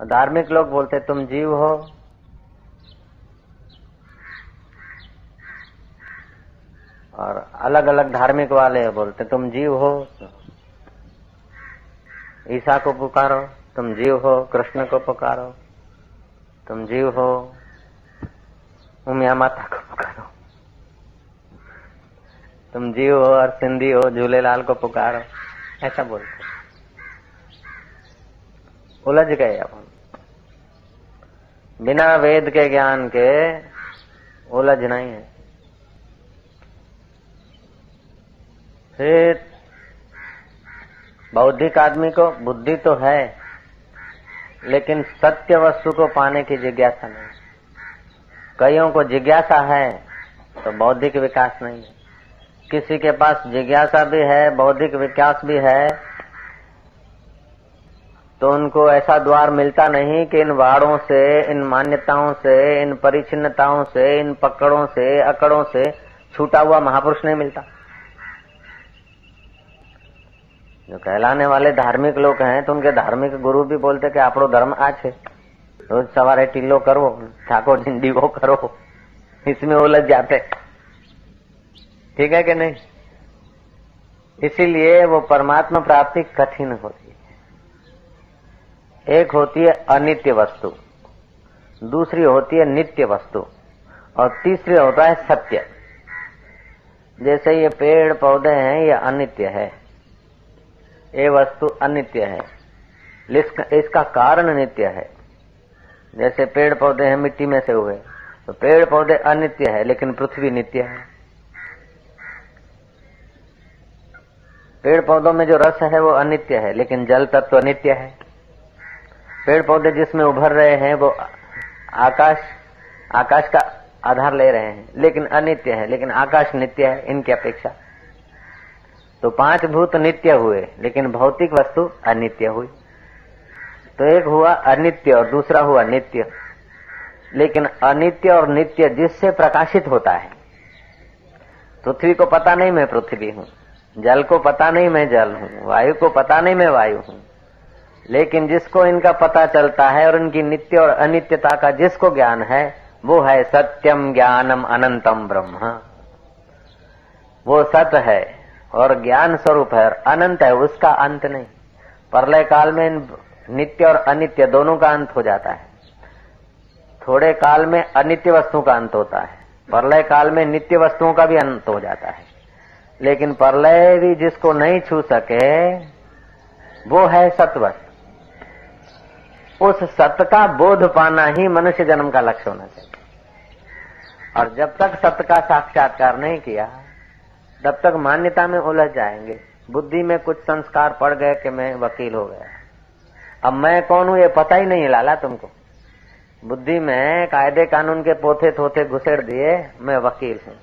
धार्मिक लोग बोलते, तुम जीव हो। और अलग अलग धार्मिक वाले बोलते, तुम जीव हो। ईसा को पुकारो, तुम जीव हो। कृष्ण को पुकारो, तुम जीव हो। उमिया माता को पुकारो, तुम जीव हो। और सिंधी हो, झूलेलाल को पुकारो, ऐसा बोलते उलझ गए अपन बिना वेद के ज्ञान के उलझ नहीं है। फिर बौद्धिक आदमी को बुद्धि तो है, लेकिन सत्य वस्तु को पाने की जिज्ञासा नहीं। कईयों को जिज्ञासा है तो बौद्धिक विकास नहीं है। किसी के पास जिज्ञासा भी है, बौद्धिक विकास भी है तो उनको ऐसा द्वार मिलता नहीं कि इन वाड़ों से इन मान्यताओं से इन परिचिनताओं से इन पकड़ों से अकड़ों से छूटा हुआ महापुरुष नहीं मिलता जो कहलाने वाले धार्मिक लोग हैं तो उनके धार्मिक गुरु भी बोलते कि આપણો धर्म आ छे रोज सवारे टीलो करो ठाकुर झिंडी वो करो इसमें उलझ जाते ठीक है कि नहीं इसीलिए वो परमात्मा प्राप्ति कठिन होती है एक होती है अनित्य वस्तु, दूसरी होती है नित्य वस्तु, और तीसरी होता है सत्य। जैसे ये पेड़ पौधे हैं, ये अनित्य है। ये वस्तु अनित्य है। इसका कारण नित्य है। जैसे पेड़ पौधे हैं, मिट्टी में से हुए तो पेड़ पौधे अनित्य है, लेकिन पृथ्वी नित्य है। पेड़ पौधों में जो रस है, वो अनित्य है, लेकिन जल तत्व नित्य है। पेड़ पौधे जिसमें उभर रहे हैं, वो आकाश आकाश का आधार ले रहे हैं। लेकिन अनित्य है, लेकिन आकाश नित्य है, इनकी अपेक्षा। तो पाँच भूत नित्य हुए, लेकिन भौतिक वस्तु अनित्य हुई। तो एक हुआ अनित्य और दूसरा हुआ नित्य। लेकिन अनित्य और नित्य जिससे प्रकाशित होता है। पृथ्वी को पता नहीं मैं पृथ्वी हूँ, जल को पता नहीं मैं जल हूँ, वायु को पता नहीं मैं वायु हूँ। लेकिन जिसको इनका पता चलता है और इनकी नित्य और अनित्यता का जिसको ज्ञान है, वो है सत्यम ज्ञानम अनंतम ब्रह्म। वो सत है और ज्ञान स्वरूप है और अनंत है, उसका अंत नहीं। परलय काल में नित्य और अनित्य दोनों का अंत हो जाता है। थोड़े काल में अनित्य वस्तुओं का अंत होता है। परलय काल में नित्य वस्तुओं का भी अंत हो जाता है। लेकिन परलय भी जिसको नहीं छू सके, वो है सत्वस्त उस सत्य का बोध पाना ही मनुष्य जन्म का लक्ष्य होना चाहिए। और जब तक सत्य का साक्षात्कार नहीं किया, तब तक मान्यता में उलझ जाएँगे। बुद्धि में कुछ संस्कार पड़ गए कि मैं वकील हो गया। अब मैं कौन हूँ, ये पता ही नहीं लाला तुमको। बुद्धि में कायदे कानून के पोथे थोथे घुसेड़ दिए, मैं वकील हूँ।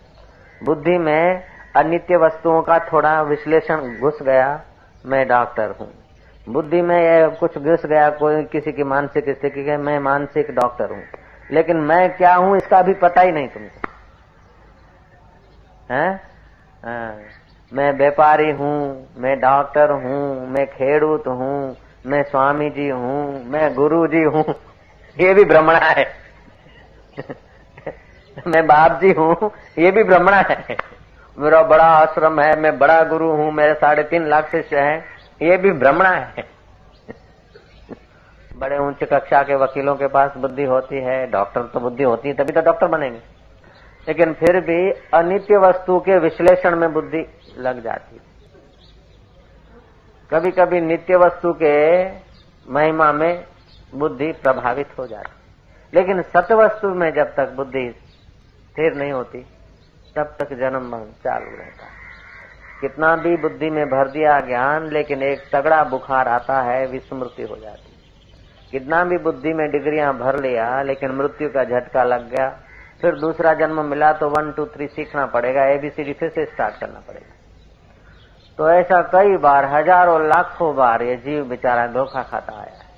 बुद्धि में अनित्य वस्तुओं का थोड़ा विश्लेषण घुस गया, मैं डॉक्टर हूँ। बुद्धि में ये कुछ घुस गया, कोई किसी की मानसिक स्थिति के, मैं मानसिक डॉक्टर हूँ। लेकिन मैं क्या हूँ, इसका भी पता ही नहीं तुमको है? मैं व्यापारी हूँ, मैं डॉक्टर हूँ, मैं खेडूत हूँ, मैं स्वामी जी हूँ, मैं गुरु जी हूँ। ये भी भ्रमणा है। मैं बाप जी हूँ, ये भी भ्रमणा है। मेरा बड़ा आश्रम है, मैं बड़ा गुरु हूँ, मेरे साढ़े तीन लाख शिष्य हैं। ये भी भ्रमणा है। बड़े ऊंच कक्षा के वकीलों के पास बुद्धि होती है, डॉक्टर तो बुद्धि होती है, तभी तो डॉक्टर बनेंगे। लेकिन फिर भी अनित्य वस्तु के विश्लेषण में बुद्धि लग जाती है। कभी कभी नित्य वस्तु के महिमा में बुद्धि प्रभावित हो जाती लेकिन सत्य वस्तु में जब तक बुद्धि स्थिर नहीं होती, तब तक जन्म चालू रहता है। कितना भी बुद्धि में भर दिया ज्ञान, लेकिन एक तगड़ा बुखार आता है, विस्मृति हो जाती कितना भी बुद्धि में डिग्रियाँ भर लिया, लेकिन मृत्यु का झटका लग गया, फिर दूसरा जन्म मिला तो वन टू थ्री सीखना पड़ेगा एबीसीडी फिर से स्टार्ट करना पड़ेगा। तो ऐसा कई बार, हज़ारों, लाखों बार ये जीव बेचारा धोखा खाता आया है।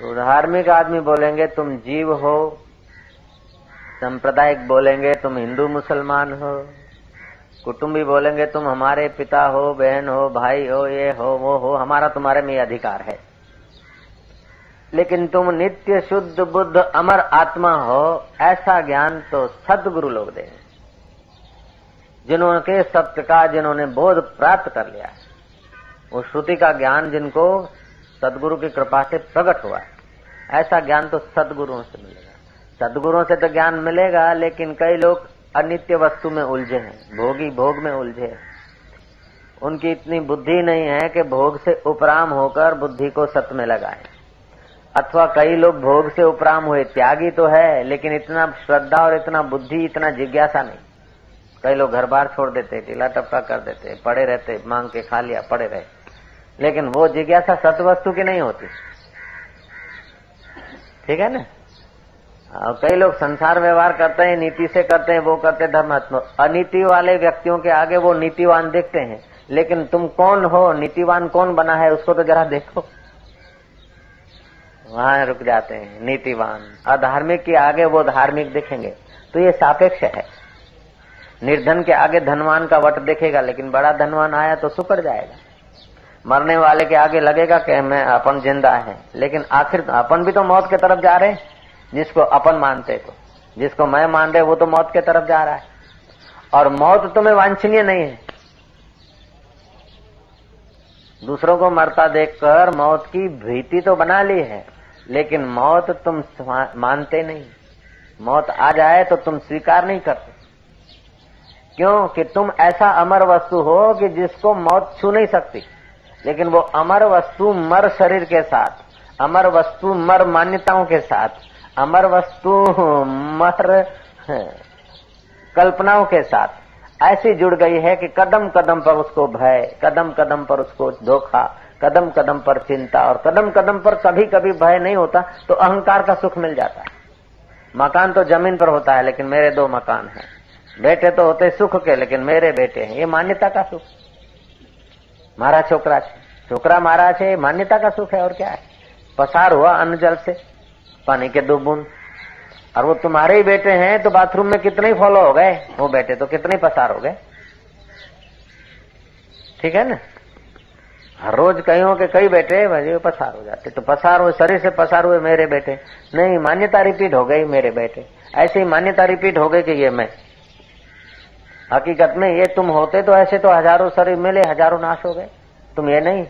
तो धार्मिक आदमी बोलेंगे, तुम जीव हो। सांप्रदायिक बोलेंगे, तुम हिंदू मुसलमान हो। कुटुंबी बोलेंगे, तुम हमारे पिता हो, बहन हो, भाई हो, ये हो, वो हो, हमारा तुम्हारे में अधिकार है। लेकिन तुम नित्य शुद्ध बुद्ध अमर आत्मा हो, ऐसा ज्ञान तो सदगुरु लोग दे। जिन्होंने सत्य का, जिन्होंने बोध प्राप्त कर लिया, वो श्रुति का ज्ञान जिनको सदगुरु की कृपा से प्रकट हुआ ऐसा ज्ञान तो सदगुरुओं से मिलेगा। सदगुरुओं से तो ज्ञान मिलेगा, लेकिन कई लोग अनित्य वस्तु में उलझे हैं, भोगी भोग में उलझे हैं। उनकी इतनी बुद्धि नहीं है कि भोग से उपराम होकर बुद्धि को सत में लगाए। अथवा कई लोग भोग से उपराम हुए, त्यागी तो है, लेकिन इतना श्रद्धा और इतना बुद्धि, इतना जिज्ञासा नहीं। कई लोग घर बार छोड़ देते, टीला टप्पा कर देते, पड़े रहते, मांग के खा लिया, पड़े रहे। लेकिन वो जिज्ञासा सत वस्तु की नहीं होती। ठीक है ना? और कई लोग संसार व्यवहार करते हैं, नीति से करते हैं, वो करते धर्मात्म अनीति वाले व्यक्तियों के आगे वो नीतिवान देखते हैं। लेकिन तुम कौन हो? नीतिवान कौन बना है? उसको तो जरा देखो। वहाँ रुक जाते हैं, नीतिवान। अधार्मिक के आगे वो धार्मिक देखेंगे। तो ये सापेक्ष है। निर्धन के आगे धनवान का वट देखेगा, लेकिन बड़ा धनवान आया तो सुकड़ जाएगा। मरने वाले के आगे लगेगा कि मैं, अपन ज़िंदा है। लेकिन आखिर, अपन भी तो मौत के तरफ़ जा रहे हैं। जिसको अपन मानते तो। जिसको मैं मान रहे वो तो मौत के तरफ़ जा रहा है। और मौत तुम्हें वांछनीय नहीं है। दूसरों को मरता देखकर मौत की भीति तो बना ली है, लेकिन मौत तुम मानते नहीं। मौत आ जाए तो तुम स्वीकार नहीं करते। क्यों कि तुम ऐसा अमर वस्तु हो कि जिसको मौत छू नहीं सकती। लेकिन वो अमर वस्तु मर शरीर के साथ, अमर वस्तु मर मान्यताओं के साथ अमर वस्तु मर कल्पनाओं के साथ। ऐसी जुड़ गई है कि कदम कदम पर उसको भय, कदम कदम पर उसको धोखा, कदम कदम पर चिंता और कदम कदम पर कभी कभी भय नहीं होता तो अहंकार का सुख मिल जाता है। मकान तो ज़मीन पर होता है, लेकिन मेरे दो मकान हैं। बेटे तो होते सुख के, लेकिन मेरे बेटे हैं। ये मान्यता का सुख। मारा छोकरा छोकरा मारा छे मान्यता का सुख है, और क्या है? पसार हुआ अन्न जल से। पानी के दो बूंद। और वो तुम्हारे ही बेटे हैं तो बाथरूम में कितने ही फॉलो हो गए? वो बेटे तो कितने पसार हो गए। ठीक है ना? हर रोज कई हो के कई बेटे भाई पसार हो जाते। तो पसार हुए, शरीर से पसार हुए मेरे बेटे। नहीं, मान्यता रिपीट हो गई मेरे बेटे। ऐसे ही मान्यता रिपीट हो गई कि ये मैं। हकीकत में ये तुम होते तो ऐसे तो हज़ारों शरीर मिले, हज़ारों नाश हो गए। तुम ये नहीं।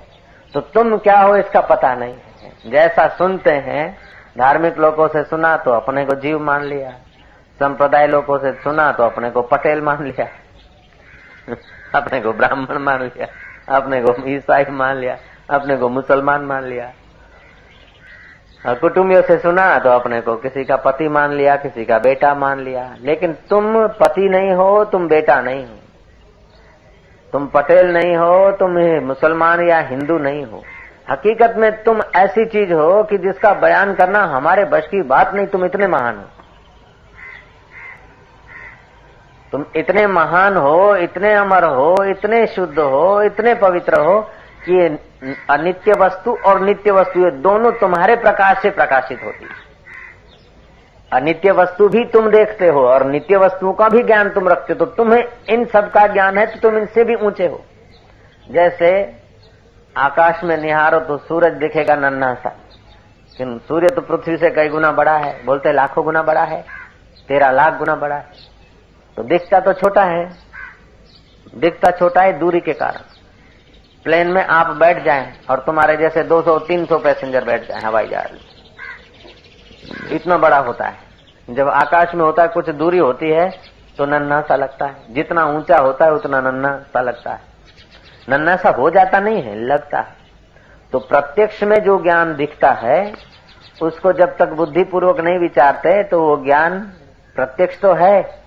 तो तुम क्या हो, इसका पता नहीं जैसा सुनते हैं धार्मिक लोगों से सुना तो अपने को जीव मान लिया। संप्रदाय लोगों से सुना तो अपने को पटेल मान लिया। अपने को ब्राह्मण मान लिया, अपने को ईसाई मान लिया, अपने को मुसलमान मान लिया। कुटुंबियों से सुना तो अपने को किसी का पति मान लिया, किसी का बेटा मान लिया। लेकिन तुम पति नहीं हो, तुम बेटा नहीं हो। तुम पटेल नहीं हो, तुम मुसलमान या हिंदू नहीं हो। हकीकत में तुम ऐसी चीज़ हो कि जिसका बयान करना हमारे बश की बात नहीं, तुम इतने महान हो। तुम इतने महान हो, इतने अमर हो, इतने शुद्ध हो, इतने पवित्र हो कि ये अनित्य वस्तु और नित्य वस्तु, ये दोनों तुम्हारे प्रकाश से प्रकाशित होती है। अनित्य वस्तु भी तुम देखते हो और नित्य वस्तुओं का भी ज्ञान तुम रखते हो तो तुम्हें इन सब का ज्ञान है तो तुम इनसे भी ऊँचे हो। जैसे आकाश में निहारो तो सूरज दिखेगा नन्ना सा लेकिन सूर्य तो पृथ्वी से कई गुना बड़ा है। बोलते लाखों गुना बड़ा है, तेरह लाख गुना बड़ा है। तो दिखता तो छोटा है। दिखता छोटा है दूरी के कारण। प्लेन में आप बैठ जाएँ और तुम्हारे जैसे 200-300 पैसेंजर बैठ जाएँ हवाई जहाज़ इतना बड़ा होता है। जब आकाश में होता है, कुछ दूरी होती है तो नन्ना सा लगता है। जितना ऊँचा होता है, उतना नन्ना सा लगता है। नन्ना सा हो जाता नहीं है, लगता है। तो प्रत्यक्ष में जो ज्ञान दिखता है, उसको जब तक बुद्धि पूर्वक नहीं विचारते तो वो ज्ञान प्रत्यक्ष तो है,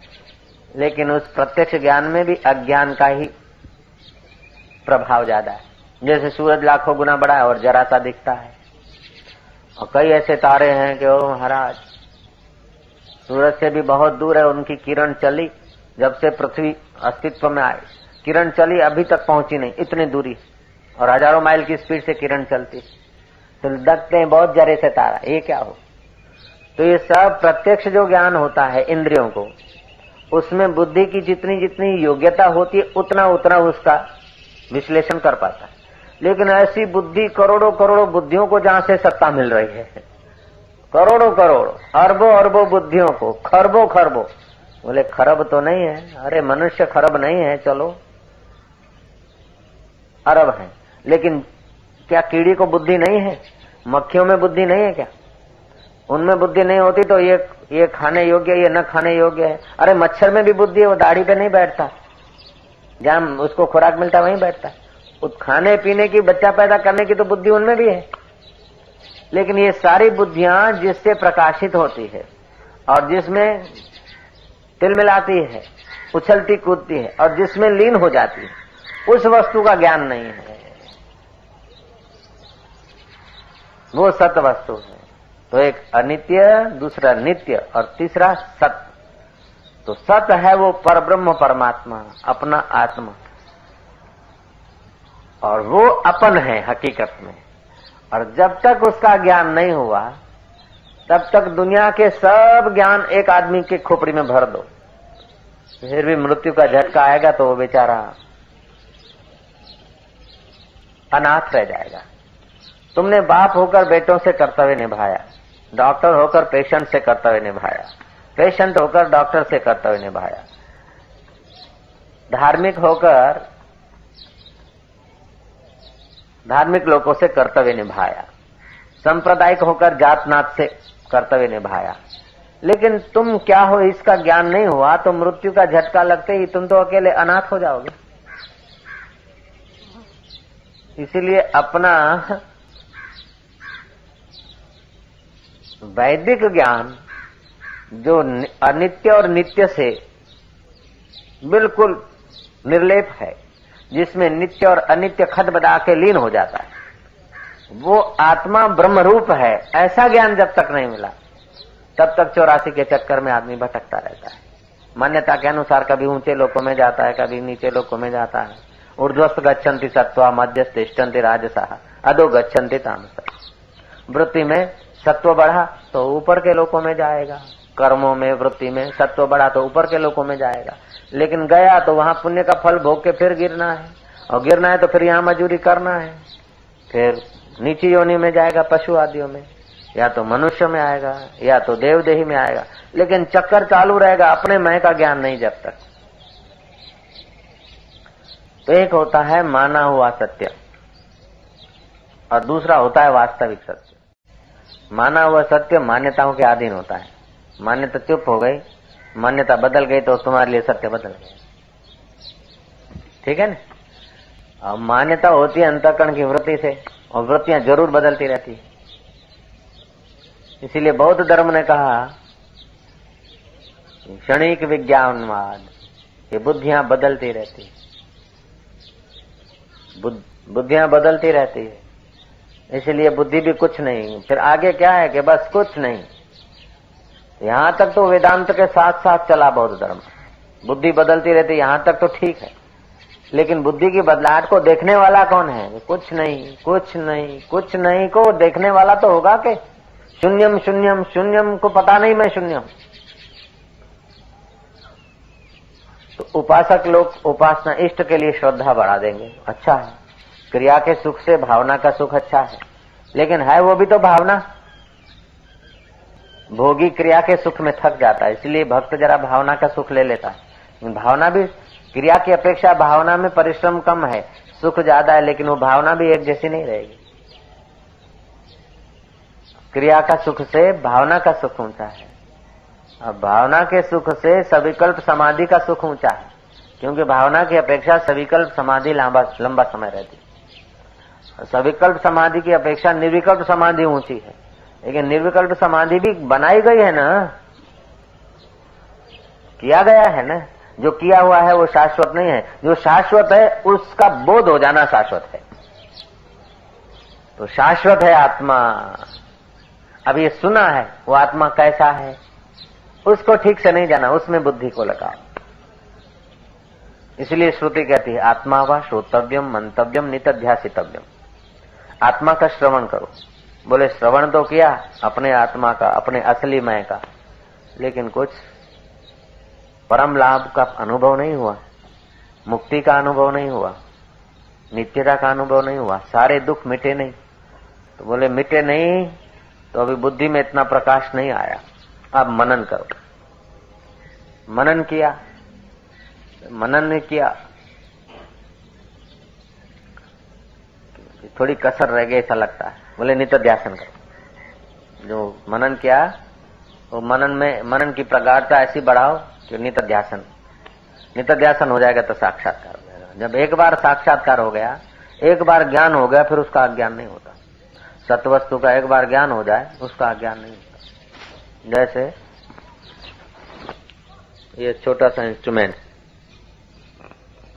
लेकिन उस प्रत्यक्ष ज्ञान में भी अज्ञान का ही प्रभाव ज़्यादा है। जैसे सूरज लाखों गुना बड़ा है और जरा सा दिखता है। और कई ऐसे तारे हैं कि ओ महाराज, सूरज से भी बहुत दूर है, उनकी किरण चली, जब से पृथ्वी अस्तित्व में आई। किरण चली, अभी तक पहुँची नहीं, इतनी दूरी। और हज़ारों माइल की स्पीड से किरण चलती। तो दखते हैं बहुत जरे से तारा, ये क्या हो? तो ये सब प्रत्यक्ष जो ज्ञान होता है इंद्रियों को, उसमें बुद्धि की जितनी जितनी योग्यता होती है, उतना उतना उसका विश्लेषण कर पाता है। लेकिन ऐसी बुद्धि करोड़ों करोड़ों बुद्धियों को जहाँ से सत्ता मिल रही है, करोड़ों करोड़, अरबों अरबों बुद्धियों को, खरबों खरबों, बोले खरब तो नहीं है, अरे मनुष्य खरब नहीं है, चलो। अरब है। लेकिन क्या कीड़ी को बुद्धि नहीं है? मक्खियों में बुद्धि नहीं है क्या? उनमें बुद्धि नहीं होती तो ये ये खाने योग्य ये न खाने योग्य है। अरे मच्छर में भी बुद्धि है, वो दाढ़ी पे नहीं बैठता। जहाँ उसको खुराक मिलता वहीं बैठता उस खाने पीने की, बच्चा पैदा करने की तो बुद्धि उनमें भी है। लेकिन ये सारी बुद्धियाँ जिससे प्रकाशित होती है और जिसमें तिल मिलाती है उछलती कूदती है और जिसमें लीन हो जाती है उस वस्तु का ज्ञान नहीं है। वो सत वस्तु है। तो एक अनित्य, दूसरा नित्य और तीसरा सत। तो सत है वो परब्रह्म परमात्मा, अपना आत्मा। और वो अपन है हकीकत में। और जब तक उसका ज्ञान नहीं हुआ, तब तक दुनिया के सब ज्ञान एक आदमी के खोपड़ी में भर दो। फिर भी मृत्यु का झटका आएगा तो वो बेचारा अनाथ रह जाएगा। तुमने बाप होकर बेटों से कर्तव्य निभाया, डॉक्टर होकर पेशेंट से कर्तव्य निभाया, पेशेंट होकर डॉक्टर से कर्तव्य निभाया। धार्मिक होकर, धार्मिक लोगों से कर्तव्य निभाया। सांप्रदायिक होकर जात नात से कर्तव्य निभाया। लेकिन तुम क्या हो, इसका ज्ञान नहीं हुआ तो मृत्यु का झटका लगते ही तुम तो अकेले अनाथ हो जाओगे। इसीलिए अपना वैदिक ज्ञान जो अनित्य और नित्य से बिल्कुल निर्लेप है, जिसमें नित्य और अनित्य खत बदा के लीन हो जाता है, वो आत्मा ब्रह्म रूप है, ऐसा ज्ञान जब तक नहीं मिला, तब तक चौरासी के चक्कर में आदमी भटकता रहता है। मान्यता के अनुसार कभी ऊँचे लोकों में जाता है, कभी नीचे लोकों में जाता है। ऊर्ध्वस्त गच्छन्ति सत्वा मध्य तिष्ठन्ति राजसाह अदो गच्छन्ति तामस। वृत्ति में सत्व बढ़ा तो ऊपर के लोकों में जाएगा। कर्मों में वृत्ति में सत्व बढ़ा तो ऊपर के लोकों में जाएगा। लेकिन गया तो वहाँ पुण्य का फल भोग के फिर गिरना है। और गिरना है तो फिर यहाँ मजूरी करना है। फिर नीची योनि में जाएगा, पशु आदियों में। या तो मनुष्य में आएगा, या तो देवदेही में आएगा। लेकिन चक्कर चालू रहेगा, अपने मय का ज्ञान नहीं जब तक। तो एक होता है माना हुआ सत्य, और दूसरा होता है वास्तविक सत्य। माना हुआ सत्य मान्यताओं के अधीन होता है। मान्यता चुप हो गई, मान्यता बदल गई तो तुम्हारे लिए सत्य बदल गया। ठीक है ना? अब मान्यता होती है अंतकरण की वृत्ति से, और वृत्तियाँ ज़रूर बदलती रहती है। इसीलिए बौद्ध धर्म ने कहा, क्षणिक विज्ञानवाद, ये बुद्धियाँ बदलती रहती बुद्धियाँ बदलती रहती है। इसलिए बुद्धि भी कुछ नहीं। फिर आगे क्या है कि बस कुछ नहीं। यहाँ तक तो वेदांत के साथ साथ चला बौद्ध धर्म। बुद्धि बदलती रहती, यहाँ तक तो ठीक है। लेकिन बुद्धि की बदलाहट को देखने वाला कौन है? कुछ नहीं कुछ नहीं कुछ नहीं को देखने वाला तो होगा के शून्यम शून्यम शून्यम को पता नहीं मैं शून्यम। तो उपासक लोग उपासना इष्ट के लिए श्रद्धा बढ़ा देंगे। अच्छा है। क्रिया के सुख से भावना का सुख अच्छा है। लेकिन है वो भी तो भावना। भोगी क्रिया के सुख में थक जाता है, इसलिए भक्त जरा भावना का सुख ले लेता है। भावना भी, क्रिया की अपेक्षा भावना में परिश्रम कम है, सुख ज़्यादा है, लेकिन वो भावना भी एक जैसी नहीं रहेगी। क्रिया का सुख से भावना का सुख ऊँचा है। अब भावना के सुख से सविकल्प समाधि का सुख ऊँचा है, क्योंकि भावना की अपेक्षा सविकल्प समाधि लंबा समय रहती सविकल्प समाधि की अपेक्षा निर्विकल्प समाधि ऊँची है। लेकिन निर्विकल्प समाधि भी बनाई गई है ना, किया गया है ना, जो किया हुआ है वो शाश्वत नहीं है। जो शाश्वत है, उसका बोध हो जाना शाश्वत है। तो शाश्वत है आत्मा। अब ये सुना है, वो आत्मा कैसा है? उसको ठीक से नहीं जाना, उसमें बुद्धि को लगाओ। इसलिए श्रुति कहती है, आत्मा व श्रोतव्यम, मंतव्यम नितध्यासितव्यम आत्मा का श्रवण करो। बोले, श्रवण तो किया, अपने आत्मा का, अपने असली मय का। लेकिन कुछ परम लाभ का अनुभव नहीं हुआ, मुक्ति का अनुभव नहीं हुआ, नित्यता का अनुभव नहीं हुआ, सारे दुख मिटे नहीं। तो बोले, मिटे नहीं तो अभी बुद्धि में इतना प्रकाश नहीं आया। अब मनन करो। मनन किया, मनन ने किया, थोड़ी कसर रह गई ऐसा लगता है। बोले नित्य ध्यान करो। जो मनन किया, वो मनन में, मनन की प्रगाढ़ता ऐसी बढ़ाओ कि नित्य ध्यान नित्य ध्यान हो जाएगा तो साक्षात्कार हो जाएगा। जब एक बार साक्षात्कार हो गया, एक बार ज्ञान हो गया, फिर उसका अज्ञान नहीं होता। सत्वस्तु का एक बार ज्ञान हो जाए, उसका अज्ञान नहीं होता। जैसे ये छोटा सा इंस्ट्रूमेंट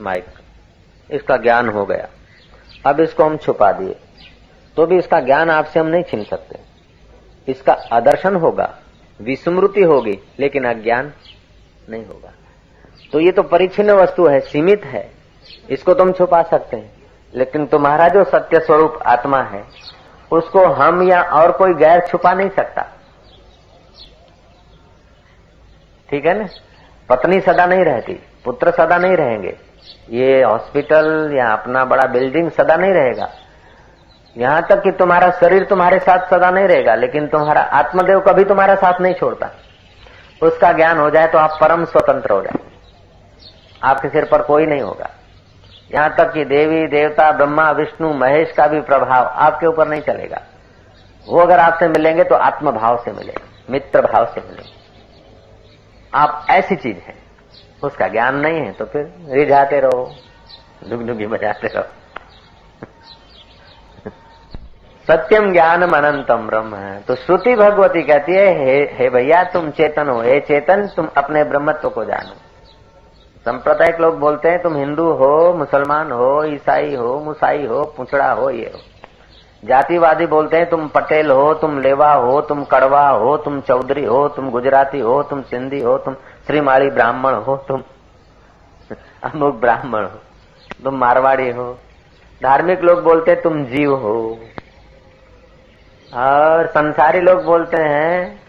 माइक इसका ज्ञान हो गया। अब इसको हम छुपा दिए। तो भी इसका ज्ञान आपसे हम नहीं छीन सकते। इसका आदर्शन होगा, विस्मृति होगी, लेकिन अज्ञान नहीं होगा। तो ये तो परिचिन वस्तु है, सीमित है। इसको तो हम छुपा सकते हैं। लेकिन तुम्हारा जो सत्य स्वरूप आत्मा है, उसको हम या और कोई गैर छुपा नहीं सकता। ठीक है ना? पत्नी सदा नहीं रहती, पुत्र सदा नहीं रहेंगे। ये हॉस्पिटल या अपना बड़ा बिल्डिंग सदा नहीं रहेगा। यहाँ तक कि तुम्हारा शरीर तुम्हारे साथ सदा नहीं रहेगा, लेकिन तुम्हारा आत्मदेव कभी तुम्हारा साथ नहीं छोड़ता। उसका ज्ञान हो जाए तो आप परम स्वतंत्र हो जाए। आपके सिर पर कोई नहीं होगा। यहाँ तक कि देवी, देवता, ब्रह्मा, विष्णु, महेश का भी प्रभाव आपके ऊपर नहीं चलेगा। वो अगर आपसे मिलेंगे तो आत्मभाव से मिलेंगे, मित्र भाव से मिलेंगे। आप ऐसी चीज़ है उसका ज्ञान नहीं है तो फिर रिझाते रहो डुगडुगी बजाते रहो। सत्यम ज्ञान अनंतम ब्रह्म। है तो श्रुति भगवती कहती है हे, हे भैया तुम चेतन हो हे चेतन तुम अपने ब्रह्मत्व को जानो। सांप्रदायिक लोग बोलते हैं तुम हिंदू हो मुसलमान हो ईसाई हो मुसाई हो पुछड़ा हो ये हो। जातिवादी बोलते हैं, तुम पटेल हो, तुम लेवा हो, तुम कड़वा हो, तुम चौधरी हो, तुम गुजराती हो, तुम सिंधी हो, तुम श्रीमाली ब्राह्मण हो, तुम अमुक ब्राह्मण हो, तुम मारवाड़ी हो। धार्मिक लोग बोलते हैं, तुम जीव हो। और संसारी लोग बोलते हैं,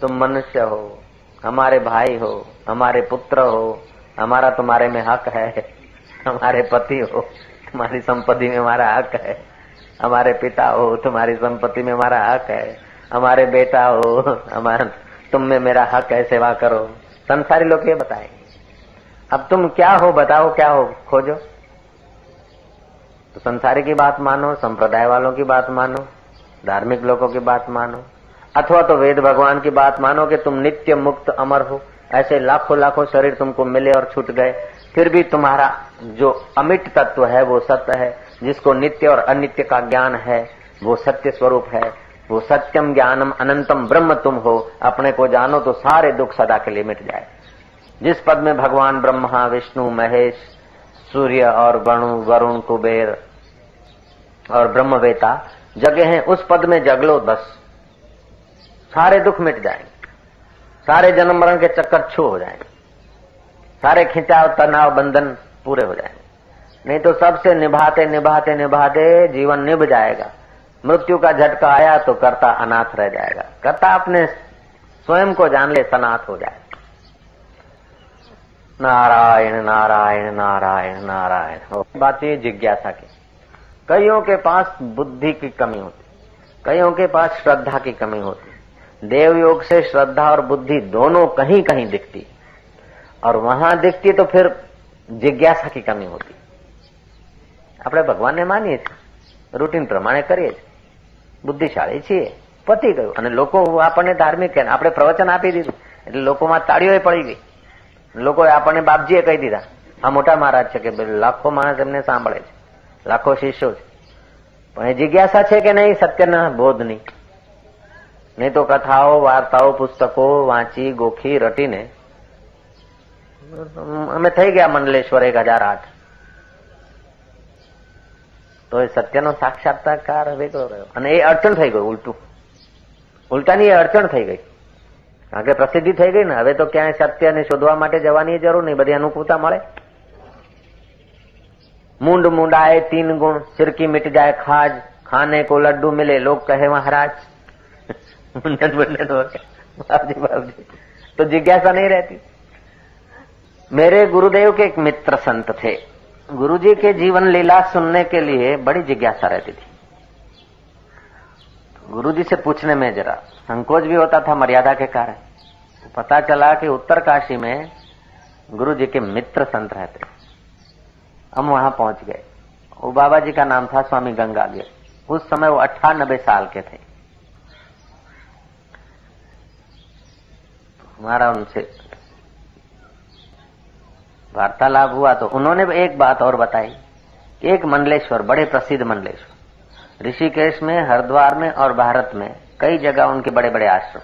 तुम मनुष्य हो, हमारे भाई हो, हमारे पुत्र हो, हमारा तुम्हारे में हक है, हमारे पति हो, तुम्हारी संपत्ति में हमारा हक है। हमारे पिता हो, तुम्हारी संपत्ति में हमारा हक है। हमारे बेटा हो, हमारा, तुम में मेरा हक है, सेवा करो। संसारी लोग ये बताएँगे अब तुम क्या हो, बताओ क्या हो, खोजो। तो संसारी की बात मानो, संप्रदाय वालों की बात मानो, धार्मिक लोगों की बात मानो, अथवा तो वेद भगवान की बात मानो कि तुम नित्य मुक्त अमर हो। ऐसे लाखों लाखों शरीर तुमको मिले और छूट गए, फिर भी तुम्हारा जो अमिट तत्व है, वो सत्य है। जिसको नित्य और अनित्य का ज्ञान है, वो सत्य स्वरूप है। वो सत्यम ज्ञानम अनंतम ब्रह्म तुम हो। अपने को जानो तो सारे दुख सदा के लिए मिट जाए। जिस पद में भगवान ब्रह्मा, विष्णु, महेश, सूर्य और वणु वरुण, कुबेर और ब्रह्मवेता जगे हैं, उस पद में जगलो बस। सारे दुख मिट जाएँगे सारे जन्म मरण के चक्कर छू हो जाएँगे सारे खिंचाव, तनाव, बंधन पूरे हो जाएँगे नहीं तो सबसे निभाते निभाते निभाते जीवन निभ जाएगा। मृत्यु का झटका आया तो कर्ता अनाथ रह जाएगा। कर्ता अपने स्वयं को जान ले, सनाथ हो जाए। नारायण नारायण नारायण नारायण। बात ये जिज्ञासा की। कईयों के पास बुद्धि की कमी होती, कईयों के पास श्रद्धा की कमी होती। देव योग से श्रद्धा और बुद्धि दोनों कहीं कहीं दिखती। और वहाँ दिखती तो फिर जिज्ञासा की कमी होती। આપણે ભગવાનને માનીએ છીએ રૂટીન પ્રમાણે કરીએ છીએ બુદ્ધિશાળી છીએ પતી ગયું અને લોકો આપણને ધાર્મિક કે આપણે પ્રવચન આપી દીધું એટલે લોકોમાં તાળીઓ પડી ગઈ લોકોએ આપણને બાપજીએ કહી દીધા આ મોટા મહારાજ છે કે લાખો માણસ એમને સાંભળે છે લાખો શિષ્યો છે પણ એ જિજ્ઞાસા છે કે નહીં સત્યના બોધની નહીં તો કથાઓ વાર્તાઓ પુસ્તકો વાંચી ગોખી રટીને અમે થઈ ગયા મંડલેશ્વર એક હજાર આઠ તો એ સત્યનો સાક્ષાત્કાર વેગળો રહ્યો અને એ અડચણ થઈ ગયું ઉલટું ઉલટાની એ અડચણ થઈ ગઈ કારણ કે પ્રસિદ્ધિ થઈ ગઈ ને હવે તો ક્યાંય સત્યને શોધવા માટે જવાની જરૂર નહીં બધી અનુકૂળતા મળે मुंड मुंडाए तीन गुण सिर की मिट जाए खाज खाने को लड्डू मिले लोग कहे महाराज मुंडन मुंडन हो बाबजी बाबजी तो जिज्ञासा नहीं रहती मेरे गुरुदेव के एक मित्र संत थे गुरुजी के जीवन लीला सुनने के लिए बड़ी जिज्ञासा रहती थी। गुरुजी से पूछने में जरा संकोच भी होता था मर्यादा के कारण। पता चला कि उत्तर काशी में गुरु जी के मित्र संत रहते। हम वहाँ पहुँच गए। वो बाबा जी का नाम था स्वामी गंगागिर उस समय वो अट्ठानबे साल के थे। हमारा उनसे वार्तालाप हुआ तो उन्होंने एक बात और बताई एक मंडलेश्वर, बड़े प्रसिद्ध मंडलेश्वर, ऋषिकेश में, हरिद्वार में और भारत में कई जगह उनके बड़े बड़े आश्रम।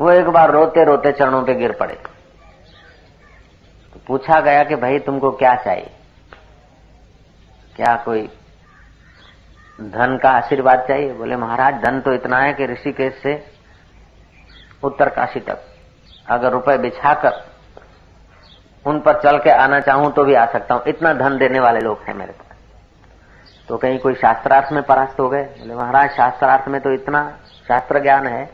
वो एक बार रोते रोते चरणों पे गिर पड़े। तो पूछा गया कि भाई तुमको क्या चाहिए? क्या कोई धन का आशीर्वाद चाहिए? बोले, महाराज, धन तो इतना है कि ऋषिकेश से उत्तरकाशी तक अगर रुपए बिछाकर उन पर चल के आना चाहूँ तो भी आ सकता हूँ। इतना धन देने वाले लोग हैं मेरे पास। तो कहीं कोई शास्त्रार्थ में परास्त हो गए? बोले, महाराज, शास्त्रार्थ में तो इतना शास्त्र ज्ञान है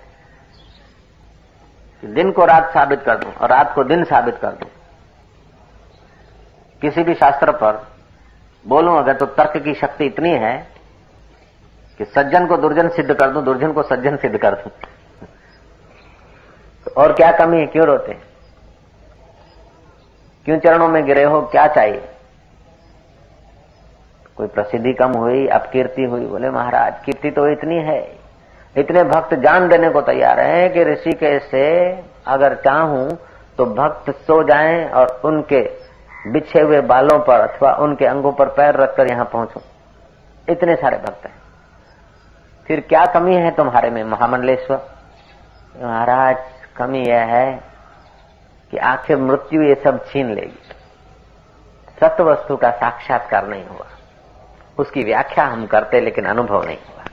कि दिन को रात साबित कर दूँ और रात को दिन साबित कर दूँ। किसी भी शास्त्र पर बोलूँ, अगर तो तर्क की शक्ति इतनी है कि सज्जन को दुर्जन सिद्ध कर दूँ, दुर्जन को सज्जन सिद्ध कर दूँ। और क्या कमी है? क्यों रोते क्यों चरणों में गिरे हो, क्या चाहिए? कोई प्रसिद्धि कम हुई, अपकीर्ति हुई, बोले, महाराज, कीर्ति तो इतनी है। इतने भक्त जान देने को तैयार हैं कि ऋषिकेश से अगर चाहूँ तो भक्त सो जाएँ और उनके बिछे हुए बालों पर अथवा उनके अंगों पर पैर रखकर यहाँ पहुंचू। इतने सारे भक्त हैं। फिर क्या कमी है तुम्हारे में, महामंडलेश्वर? महाराज, कमी यह है कि आखिर मृत्यु ये सब छीन लेगी। सत्य वस्तु का साक्षात्कार नहीं हुआ। उसकी व्याख्या हम करते लेकिन अनुभव नहीं हुआ।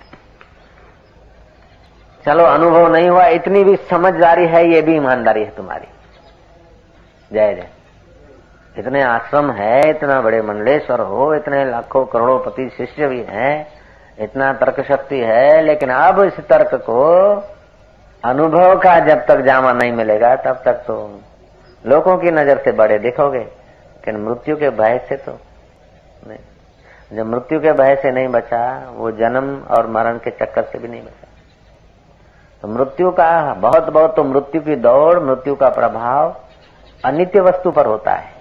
चलो, अनुभव नहीं हुआ, इतनी भी समझदारी है, ये भी ईमानदारी है तुम्हारी। जय जय। इतने आश्रम है, इतना बड़े मंडलेश्वर हो, इतने लाखों करोड़ों पति शिष्य भी हैं, इतना तर्क शक्ति है, लेकिन अब इस तर्क को अनुभव का जब तक जामा नहीं मिलेगा, तब तक तो लोगों की नज़र से बड़े दिखोगे, लेकिन मृत्यु के भय से तो नहीं। जब मृत्यु के भय से नहीं बचा, वो जन्म और मरण के चक्कर से भी नहीं बचा। तो मृत्यु का बहुत बहुत तो मृत्यु की दौड़, मृत्यु का प्रभाव अनित्य वस्तु पर होता है।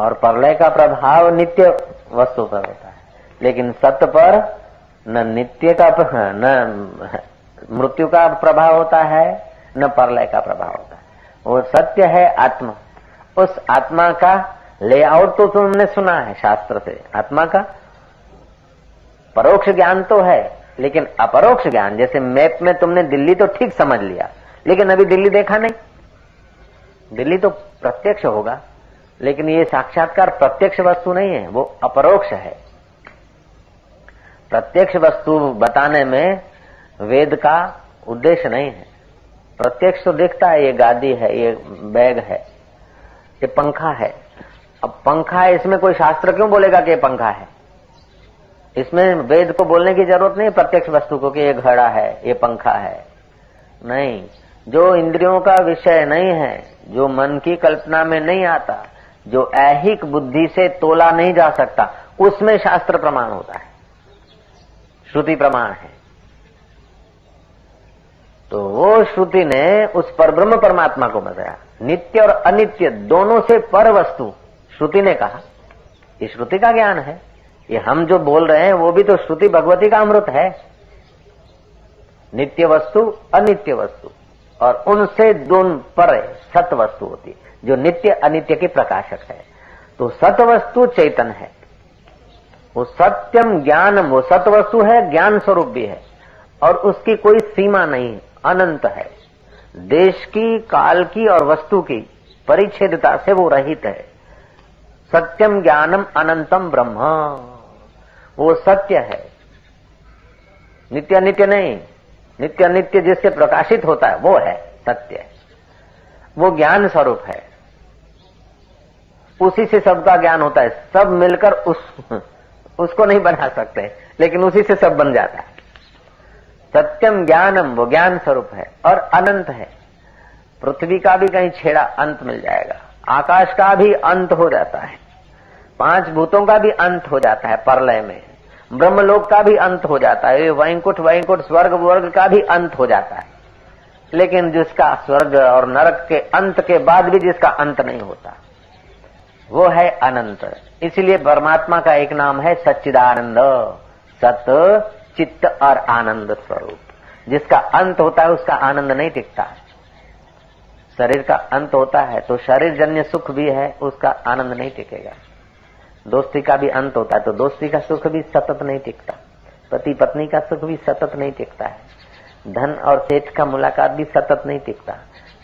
और प्रलय का प्रभाव नित्य वस्तु पर होता है। लेकिन सत्य पर न नित्य का, न मृत्यु का प्रभाव होता है, न प्रलय का प्रभाव होता है। वो सत्य है आत्मा। उस आत्मा का लेआउट तो तुमने सुना है शास्त्र से। आत्मा का परोक्ष ज्ञान तो है, लेकिन अपरोक्ष ज्ञान, जैसे मैप में तुमने दिल्ली तो ठीक समझ लिया, लेकिन अभी दिल्ली देखा नहीं। दिल्ली तो प्रत्यक्ष होगा, लेकिन ये साक्षात्कार प्रत्यक्ष वस्तु नहीं है, वो अपरोक्ष है। प्रत्यक्ष वस्तु बताने में वेद का उद्देश्य नहीं है। प्रत्यक्ष तो देखता है ये गादी है, ये बैग है, ये पंखा है। अब पंखा है, इसमें कोई शास्त्र क्यों बोलेगा कि ये पंखा है? इसमें वेद को बोलने की ज़रूरत नहीं प्रत्यक्ष वस्तु को कि ये घड़ा है, ये पंखा है। नहीं, जो इंद्रियों का विषय नहीं है, जो मन की कल्पना में नहीं आता, जो ऐहिक बुद्धि से तोला नहीं जा सकता, उसमें शास्त्र प्रमाण होता है। श्रुति प्रमाण है। तो वो श्रुति ने उस पर ब्रह्म परमात्मा को बताया। नित्य और अनित्य दोनों से पर वस्तु, श्रुति ने कहा। ये श्रुति का ज्ञान है। ये हम जो बोल रहे हैं, वो भी तो श्रुति भगवती का अमृत है। नित्य वस्तु, अनित्य वस्तु, और उनसे दोनों पर सत वस्तु होती जो नित्य, अनित्य की प्रकाशक है। तो सत वस्तु चैतन है। वो सत्यम ज्ञान वो सत वस्तु है, ज्ञान स्वरूप भी है, और उसकी कोई सीमा नहीं है। अनंत है। देश की, काल की और वस्तु की परिच्छेदता से वो रहित है। सत्यम ज्ञानम अनंतम ब्रह्म। वो सत्य है। नित्य नित्य नहीं, नित्य नित्य जिससे प्रकाशित होता है, वो है सत्य। वो ज्ञान स्वरूप है। उसी से सबका ज्ञान होता है। सब मिलकर उस, उसको नहीं बना सकते, लेकिन उसी से सब बन जाता है। सत्यम ज्ञानम, वो ज्ञान स्वरूप है और अनंत है। पृथ्वी का भी कहीं छेड़ा अंत मिल जाएगा। आकाश का भी अंत हो जाता है। पाँच भूतों का भी अंत हो जाता है परलय में। ब्रह्मलोक का भी अंत हो जाता है। वैंकुट वैंकुट स्वर्ग वर्ग का भी अंत हो जाता है। लेकिन जिसका स्वर्ग और नरक के अंत के बाद भी जिसका अंत नहीं होता, वो है अनंत। इसलिए परमात्मा का एक नाम है सच्चिदानंद। सत चित्त और आनंद स्वरूप। जिसका अंत होता है, उसका आनंद नहीं टिकता। शरीर का अंत होता है तो शरीर जन्य सुख भी है, उसका आनंद नहीं टिकेगा। दोस्ती का भी अंत होता है तो दोस्ती का सुख भी सतत नहीं टिकता। पति पत्नी का सुख भी सतत नहीं टिकता है। धन और सेठ का मुलाकात भी सतत नहीं टिकता।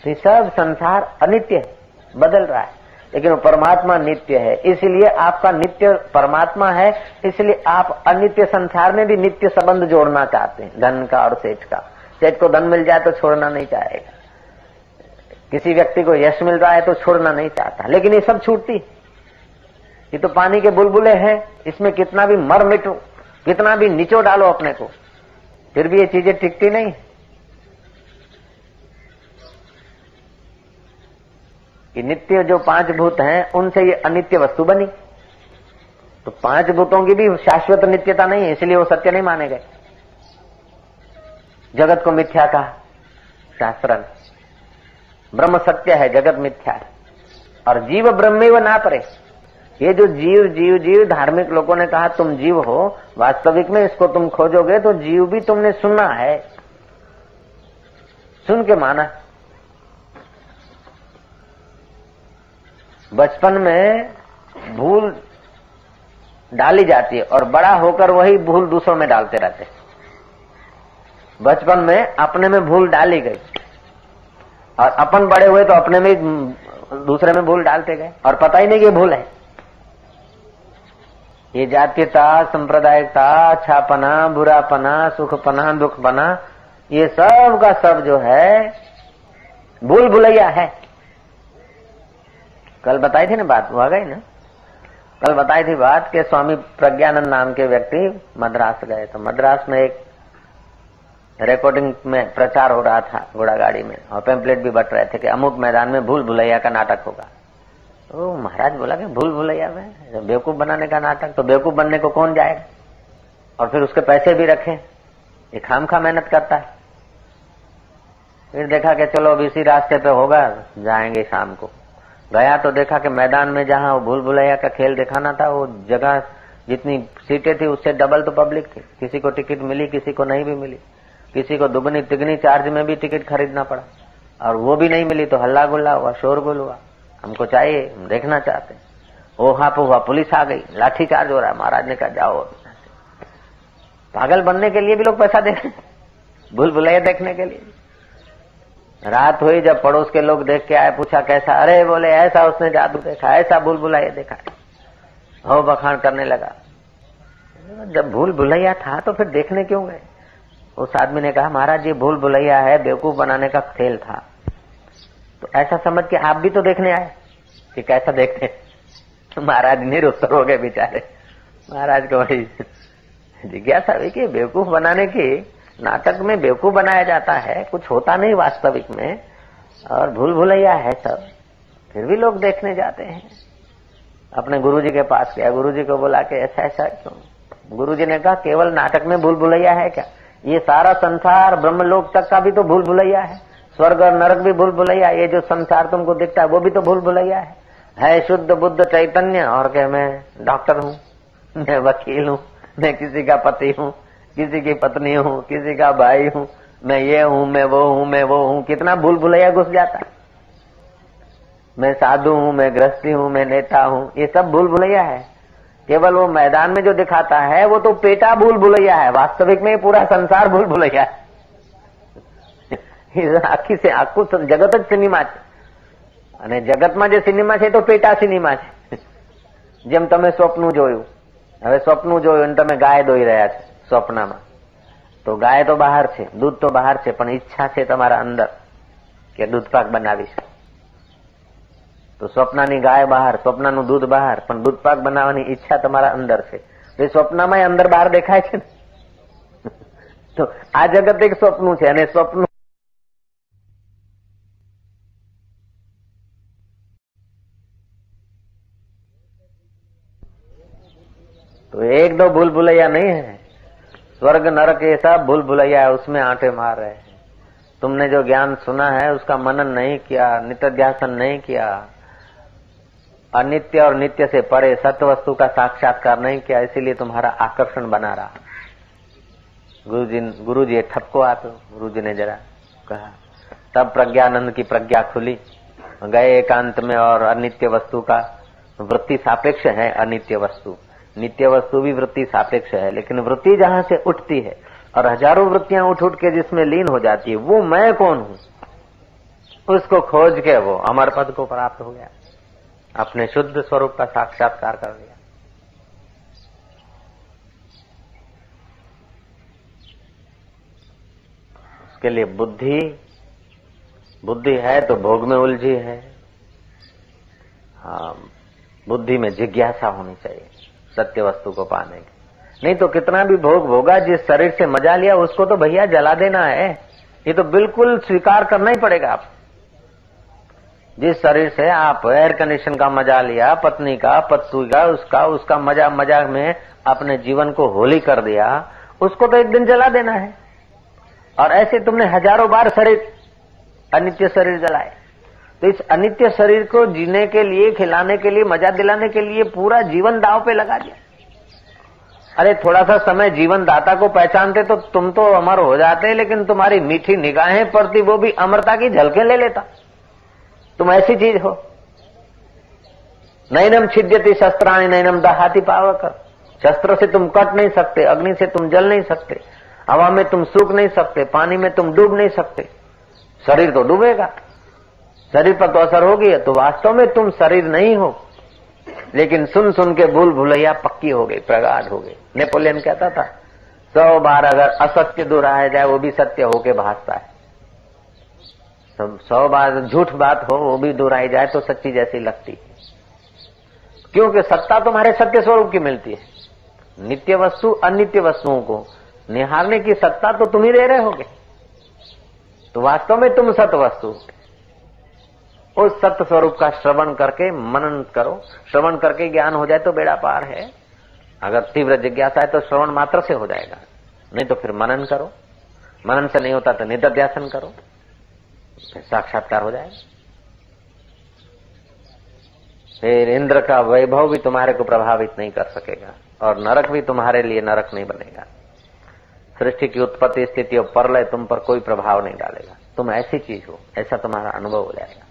तो सब संसार अनित्य है, बदल रहा है। लेकिन वो परमात्मा नित्य है। इसलिए आपका नित्य परमात्मा है, इसलिए आप अनित्य संसार में भी नित्य संबंध जोड़ना चाहते हैं, धन का और सेठ का। सेठ को धन मिल जाए तो छोड़ना नहीं चाहेगा। किसी व्यक्ति को यश मिल रहा है तो छोड़ना नहीं चाहता। लेकिन ये सब छूटती ये तो पानी के बुलबुले हैं। इसमें कितना भी मर मिटो, कितना भी नीचो डालो अपने को, फिर भी ये चीज़ें टिकती नहीं। कि नित्य जो पाँच भूत हैं, उनसे ये अनित्य वस्तु बनी। तो पाँच भूतों की भी शाश्वत नित्यता नहीं है, इसलिए वो सत्य नहीं माने गए। जगत को मिथ्या कहा। शास्त्र ब्रह्म सत्य है, जगत मिथ्या है। और जीव ब्रह्म व ना परे। ये जो जीव जीव जीव, धार्मिक लोगों ने कहा, तुम जीव हो, वास्तविक में इसको तुम खोजोगे तो जीव भी तुमने सुना है। सुन के माना। बचपन में भूल डाली जाती है और बड़ा होकर वही भूल दूसरों में डालते रहते बचपन में अपने में भूल डाली गई और अपन बड़े हुए तो अपने में दूसरे में भूल डालते गए और पता ही नहीं कि भूल है। ये जातीयता, संप्रदायिकता अच्छापना बुरापना, सुखपना, दुखपना, ये सब का सब जो है भूल भुलैया है। कल बताई थी ना बात? वो आ गई ना? कल बताई थी बात के स्वामी प्रज्ञानंद नाम के व्यक्ति मद्रास गए। तो मद्रास में एक रिकॉर्डिंग में प्रचार हो रहा था घोड़ा गाड़ी में। और पेम्पलेट भी बट रहे थे कि अमुक मैदान में भूल भुलैया का नाटक होगा। तो महाराज बोला कि भूल भुलैया में? बेवकूफ़ बनाने का नाटक तो बेवकूफ़ बनने को कौन जाएगा? और फिर उसके पैसे भी रखे। ये खाम खा मेहनत करता है। फिर देखा कि चलो अब इसी रास्ते पे होगा, जाएँगे शाम को। गया तो देखा कि मैदान में जहाँ वो भूल भुलैया का खेल दिखाना था, वो जगह जितनी सीटें थी उससे डबल तो पब्लिक थी। किसी को टिकट मिली, किसी को नहीं भी मिली। किसी को दुगनी, तिगनी चार्ज में भी टिकट खरीदना पड़ा। और वो भी नहीं मिली तो हल्ला गुल्ला हुआ, शोरगुल हुआ। हमको चाहिए, हम देखना चाहते हैं। ओहा हुआ पुलिस आ गई लाठी चार्ज हो रहा है, महाराज ने कहा, जाओ पागल बनने के लिए भी लोग पैसा दे भूल भुलैया देखने के लिए। रात हुई जब पड़ोस के लोग देख के आए, पूछा कैसा? अरे बोले, ऐसा उसने जादू देखा, ऐसा भूल भुलैया देखा। हो बखान करने लगा। जब भूल भुलैया था तो फिर देखने क्यों गए? उस आदमी ने कहा, महाराज ये भूल भुलैया है, बेवकूफ़ बनाने का खेल था। तो ऐसा समझ के आप भी तो देखने आए कि कैसा देखते तो महाराज निरुत्तर हो गए बेचारे। महाराज को बड़ी जिज्ञासा हुई कि बेवकूफ़ बनाने की नाटक में बेवकूफ़ बनाया जाता है, कुछ होता नहीं वास्तविक में, और भूल भुलैया है सब। फिर भी लोग देखने जाते हैं। अपने गुरुजी के पास गया, गुरुजी को बोला कि ऐसा ऐसा क्यों? गुरुजी ने कहा, केवल नाटक में भूल भुलैया है क्या? ये सारा संसार ब्रह्मलोक तक का भी तो भूल भुलैया है। स्वर्ग और नरक भी भूल भुलैया, ये जो संसार तुमको दिखता है, वो भी तो भूल भुलैया है। है शुद्ध बुद्ध चैतन्य, और क्या मैं डॉक्टर हूँ? मैं वकील हूँ? मैं किसी का पति हूँ? किसी की पत्नी हूँ किसी का भाई हूँ मैं ये हूँ मैं वो हूँ मैं वो हूँ कितना भूल भुलैया घुस जाता है मैं साधु हूँ मैं गृहस्थी हूँ मैं नेता हूँ ये सब भूल भुलैया है केवल वो मैदान में जो दिखाता है वो तो पेटा भूल भुलैया है वास्तविक में पूरा संसार भूल भुलैया है આખી છે આખું જગત જ સિનેમા છે અને જગતમાં જે સિનેમા છે તો પેટા સિનેમા છે જેમ તમે સ્વપ્નું જોયું હવે સ્વપ્નું જોયું અને તમે ગાય દોઈ રહ્યા છો સ્વપ્નમાં તો ગાય તો બહાર છે દૂધ તો બહાર છે પણ ઈચ્છા છે તમારા અંદર કે દૂધપાક બનાવીશ તો સ્વપ્નની ગાય બહાર સ્વપ્નનું દૂધ બહાર પણ દૂધપાક બનાવવાની ઈચ્છા તમારા અંદર છે એ સ્વપ્નમાં અંદર બહાર દેખાય છે ને તો આ જગત એક સ્વપ્નું છે અને સ્વપ્ન तो एक दो भूल भुलैया नहीं है स्वर्ग नरक ये सब भूल भुलैया है, उसमें आटे मार रहे हैं। तुमने जो ज्ञान सुना है, उसका मनन नहीं किया नित्य ध्यासन नहीं किया, अनित्य और नित्य से परे सत्य वस्तु का साक्षात्कार नहीं किया, इसीलिए तुम्हारा आकर्षण बना रहा। गुरु जी गुरु जी ठपको आप गुरु जी ने जरा कहा। तब प्रज्ञानंद की प्रज्ञा खुली। गए एकांत में और अनित्य वस्तु का वृत्ति सापेक्ष है अनित्य वस्तु। नित्य वस्तु भी वृत्ति सापेक्ष है, लेकिन वृत्ति जहाँ से उठती है, और हज़ारों वृत्तियाँ उठ उठ के जिसमें लीन हो जाती है, वो मैं कौन हूँ? उसको खोज के वो अमर पद को प्राप्त हो गया, अपने शुद्ध स्वरूप का साक्षात्कार कर लिया। उसके लिए बुद्धि बुद्धि है तो भोग में उलझी है। हाँ बुद्धि में जिज्ञासा होनी चाहिए। सत्य वस्तु को पाने की नहीं तो कितना भी भोग भोगा, जिस शरीर से मज़ा लिया, उसको तो भैया जला देना है। ये तो बिल्कुल स्वीकार करना ही पड़ेगा आप। जिस शरीर से आप एयर कंडीशन का मज़ा लिया, पत्नी का पत्तू का, उसका उसका मज़ा मज़ा में अपने जीवन को होली कर दिया, उसको तो एक दिन जला देना है। और ऐसे तुमने हज़ारों बार शरीर, अनित्य शरीर जलाए। तो इस अनित्य शरीर को जीने के लिए, खिलाने के लिए, मज़ा दिलाने के लिए पूरा जीवन दाव पे लगा दिया। अरे थोड़ा सा समय जीवन दाता को पहचानते तो तुम तो अमर हो जाते, लेकिन तुम्हारी मीठी निगाहें पड़ती, वो भी अमरता की झलके ले लेता। तुम ऐसी चीज़ हो। नैनम छिद्यती शस्त्राणी, नैनम दहाती पावक। शस्त्र से तुम कट नहीं सकते, अग्नि से तुम जल नहीं सकते, हवा में तुम सूख नहीं सकते, पानी में तुम डूब नहीं सकते। शरीर तो डूबेगा। शरीर पर तो असर हो होगी तो वास्तव में तुम शरीर नहीं हो। लेकिन सुन सुन के भूल भूलैया पक्की हो गई, प्रगाढ़ हो गई। नेपोलियन कहता था, सौ बार अगर असत्य दोहराया जाए, वो भी सत्य होके भासता है। सौ बार झूठ बात हो, वो भी दोहराई जाए तो सच्ची जैसी लगती है। क्योंकि सत्ता तुम्हारे सत्य स्वरूप की मिलती है। नित्य वस्तु अनित्य वस्तुओं को निहारने की सत्ता तो तुम ही दे रहे होगे। तो वास्तव में तुम सत्य वस्तु उस सत्य स्वरूप का श्रवण करके मनन करो। श्रवण करके ज्ञान हो जाए तो बेड़ा पार है। अगर तीव्र जिज्ञासा है तो श्रवण मात्र से हो जाएगा। नहीं तो फिर मनन करो। मनन से नहीं होता तो निध्यासन करो। फिर साक्षात्कार हो जाएगा। फिर इंद्र का वैभव भी तुम्हारे को प्रभावित नहीं कर सकेगा और नरक भी तुम्हारे लिए नरक नहीं बनेगा। सृष्टि की उत्पत्ति स्थिति और परलय तुम पर कोई प्रभाव नहीं डालेगा। तुम ऐसी चीज़ हो, ऐसा तुम्हारा अनुभव हो जाएगा।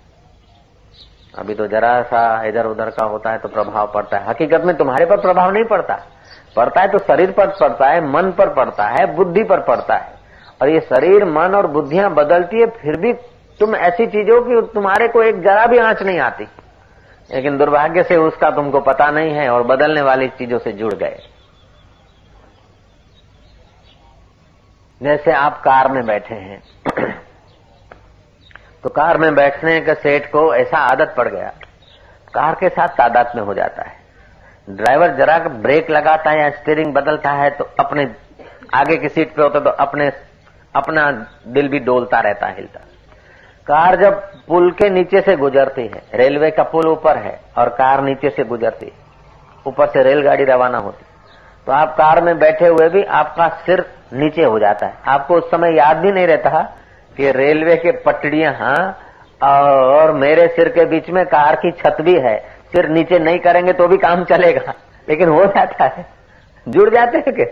अभी तो जरा सा इधर उधर का होता है तो प्रभाव पड़ता है। हकीकत में तुम्हारे पर प्रभाव नहीं पड़ता। पड़ता है तो शरीर पर पड़ता है, मन पर पड़ता है, बुद्धि पर पड़ता है। और ये शरीर, मन और बुद्धियाँ बदलती है, फिर भी तुम ऐसी चीज़ों की तुम्हारे को एक जरा भी आँच नहीं आती। लेकिन दुर्भाग्य से उसका तुमको पता नहीं है और बदलने वाली चीज़ों से जुड़ गए। जैसे आप कार में बैठे हैं तो कार में बैठने के सेठ को ऐसा आदत पड़ गया। कार के साथ तादाद में हो जाता है। ड्राइवर जरा ब्रेक लगाता है या स्टीयरिंग बदलता है तो अपने आगे की सीट पे होता तो अपने, अपना दिल भी डोलता रहता है हिलता। कार जब पुल के नीचे से गुजरती है, रेलवे का पुल ऊपर है और कार नीचे से गुजरती है, ऊपर से रेलगाड़ी रवाना होती तो आप कार में बैठे हुए भी आपका सिर नीचे हो जाता है। आपको उस समय याद भी नहीं रहता कि रेलवे के पटड़ियाँ हाँ और मेरे सिर के बीच में कार की छत भी है। सिर नीचे नहीं करेंगे तो भी काम चलेगा। लेकिन हो जाता है। जुड़ जाते हैं के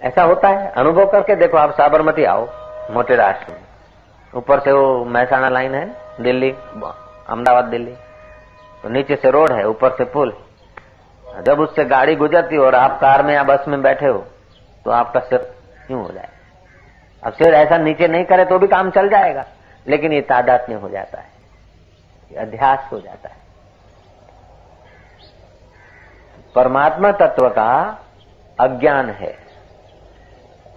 ऐसा होता है। अनुभव करके देखो, आप साबरमती आओ, मोटे राष्ट्र में। ऊपर से वो महसाणा लाइन है, दिल्ली, अहमदाबाद, दिल्ली। तो नीचे से रोड है, ऊपर से पुल जब उससे गाड़ी गुजरती हो और आप कार में या बस में बैठे हो तो आपका सिर क्यों हो जाए अब सिर ऐसा नीचे नहीं करे तो भी काम चल जाएगा। लेकिन ये तादाद में हो जाता है। अध्यास हो जाता है। परमात्मा तत्व का अज्ञान है।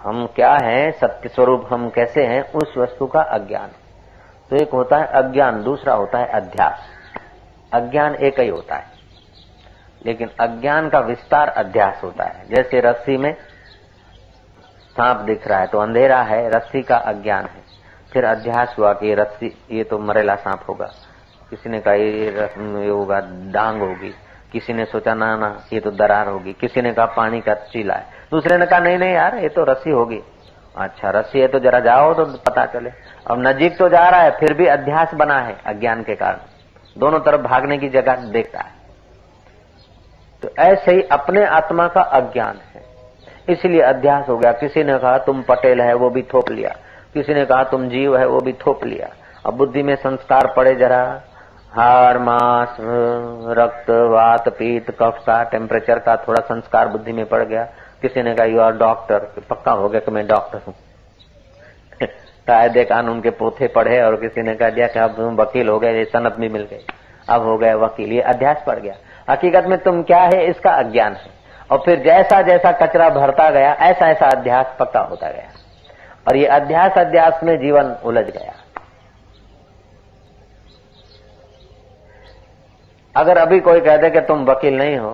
हम क्या हैं? सत्य स्वरूप हम कैसे हैं? उस वस्तु का अज्ञान। तो एक होता है अज्ञान, दूसरा होता है अध्यास। अज्ञान एक ही होता है। लेकिन अज्ञान का विस्तार अध्यास होता है। जैसे रस्सी में सांप दिख रहा है तो अंधेरा है, रस्सी का अज्ञान है। फिर अध्यास हुआ कि रस्सी, ये तो मरेला सांप होगा। किसी ने कहा, ये ये होगा, डांग होगी। किसी ने सोचा, ना ना, ये तो दरार होगी। किसी ने कहा, पानी का चीला है। दूसरे ने कहा, नहीं नहीं यार, ये तो रस्सी होगी। अच्छा रस्सी है तो जरा जाओ तो पता चले। अब नजीक तो जा रहा है, फिर भी अध्यास बना है अज्ञान के कारण। दोनों तरफ़ भागने की जगह देखता है। तो ऐसे ही अपने आत्मा का अज्ञान है। इसलिए अध्यास हो गया। किसी ने कहा, तुम पटेल है, वो भी थोप लिया। किसी ने कहा, तुम जीव है, वो भी थोप लिया। अब बुद्धि में संस्कार पड़े जरा। हार, मास, रक्त, वात, पीत, कफ का टेम्परेचर का थोड़ा संस्कार बुद्धि में पड़ गया। किसी ने कहा यू आर डॉक्टर पक्का हो गया कि मैं डॉक्टर हूँ। कायदे कानून के पोथे पढ़े और किसी ने कहा, दिया कि अब तुम वकील हो गए, ये सनत भी मिल गई। अब हो गए वकील। ये अध्यास पड़ गया। हकीकत में तुम क्या है, इसका अज्ञान है। और फिर जैसा जैसा कचरा भरता गया, ऐसा ऐसा अध्यास पक्का होता गया। और ये अध्यास अध्यास में जीवन उलझ गया। अगर अभी कोई कह दे कि तुम वकील नहीं हो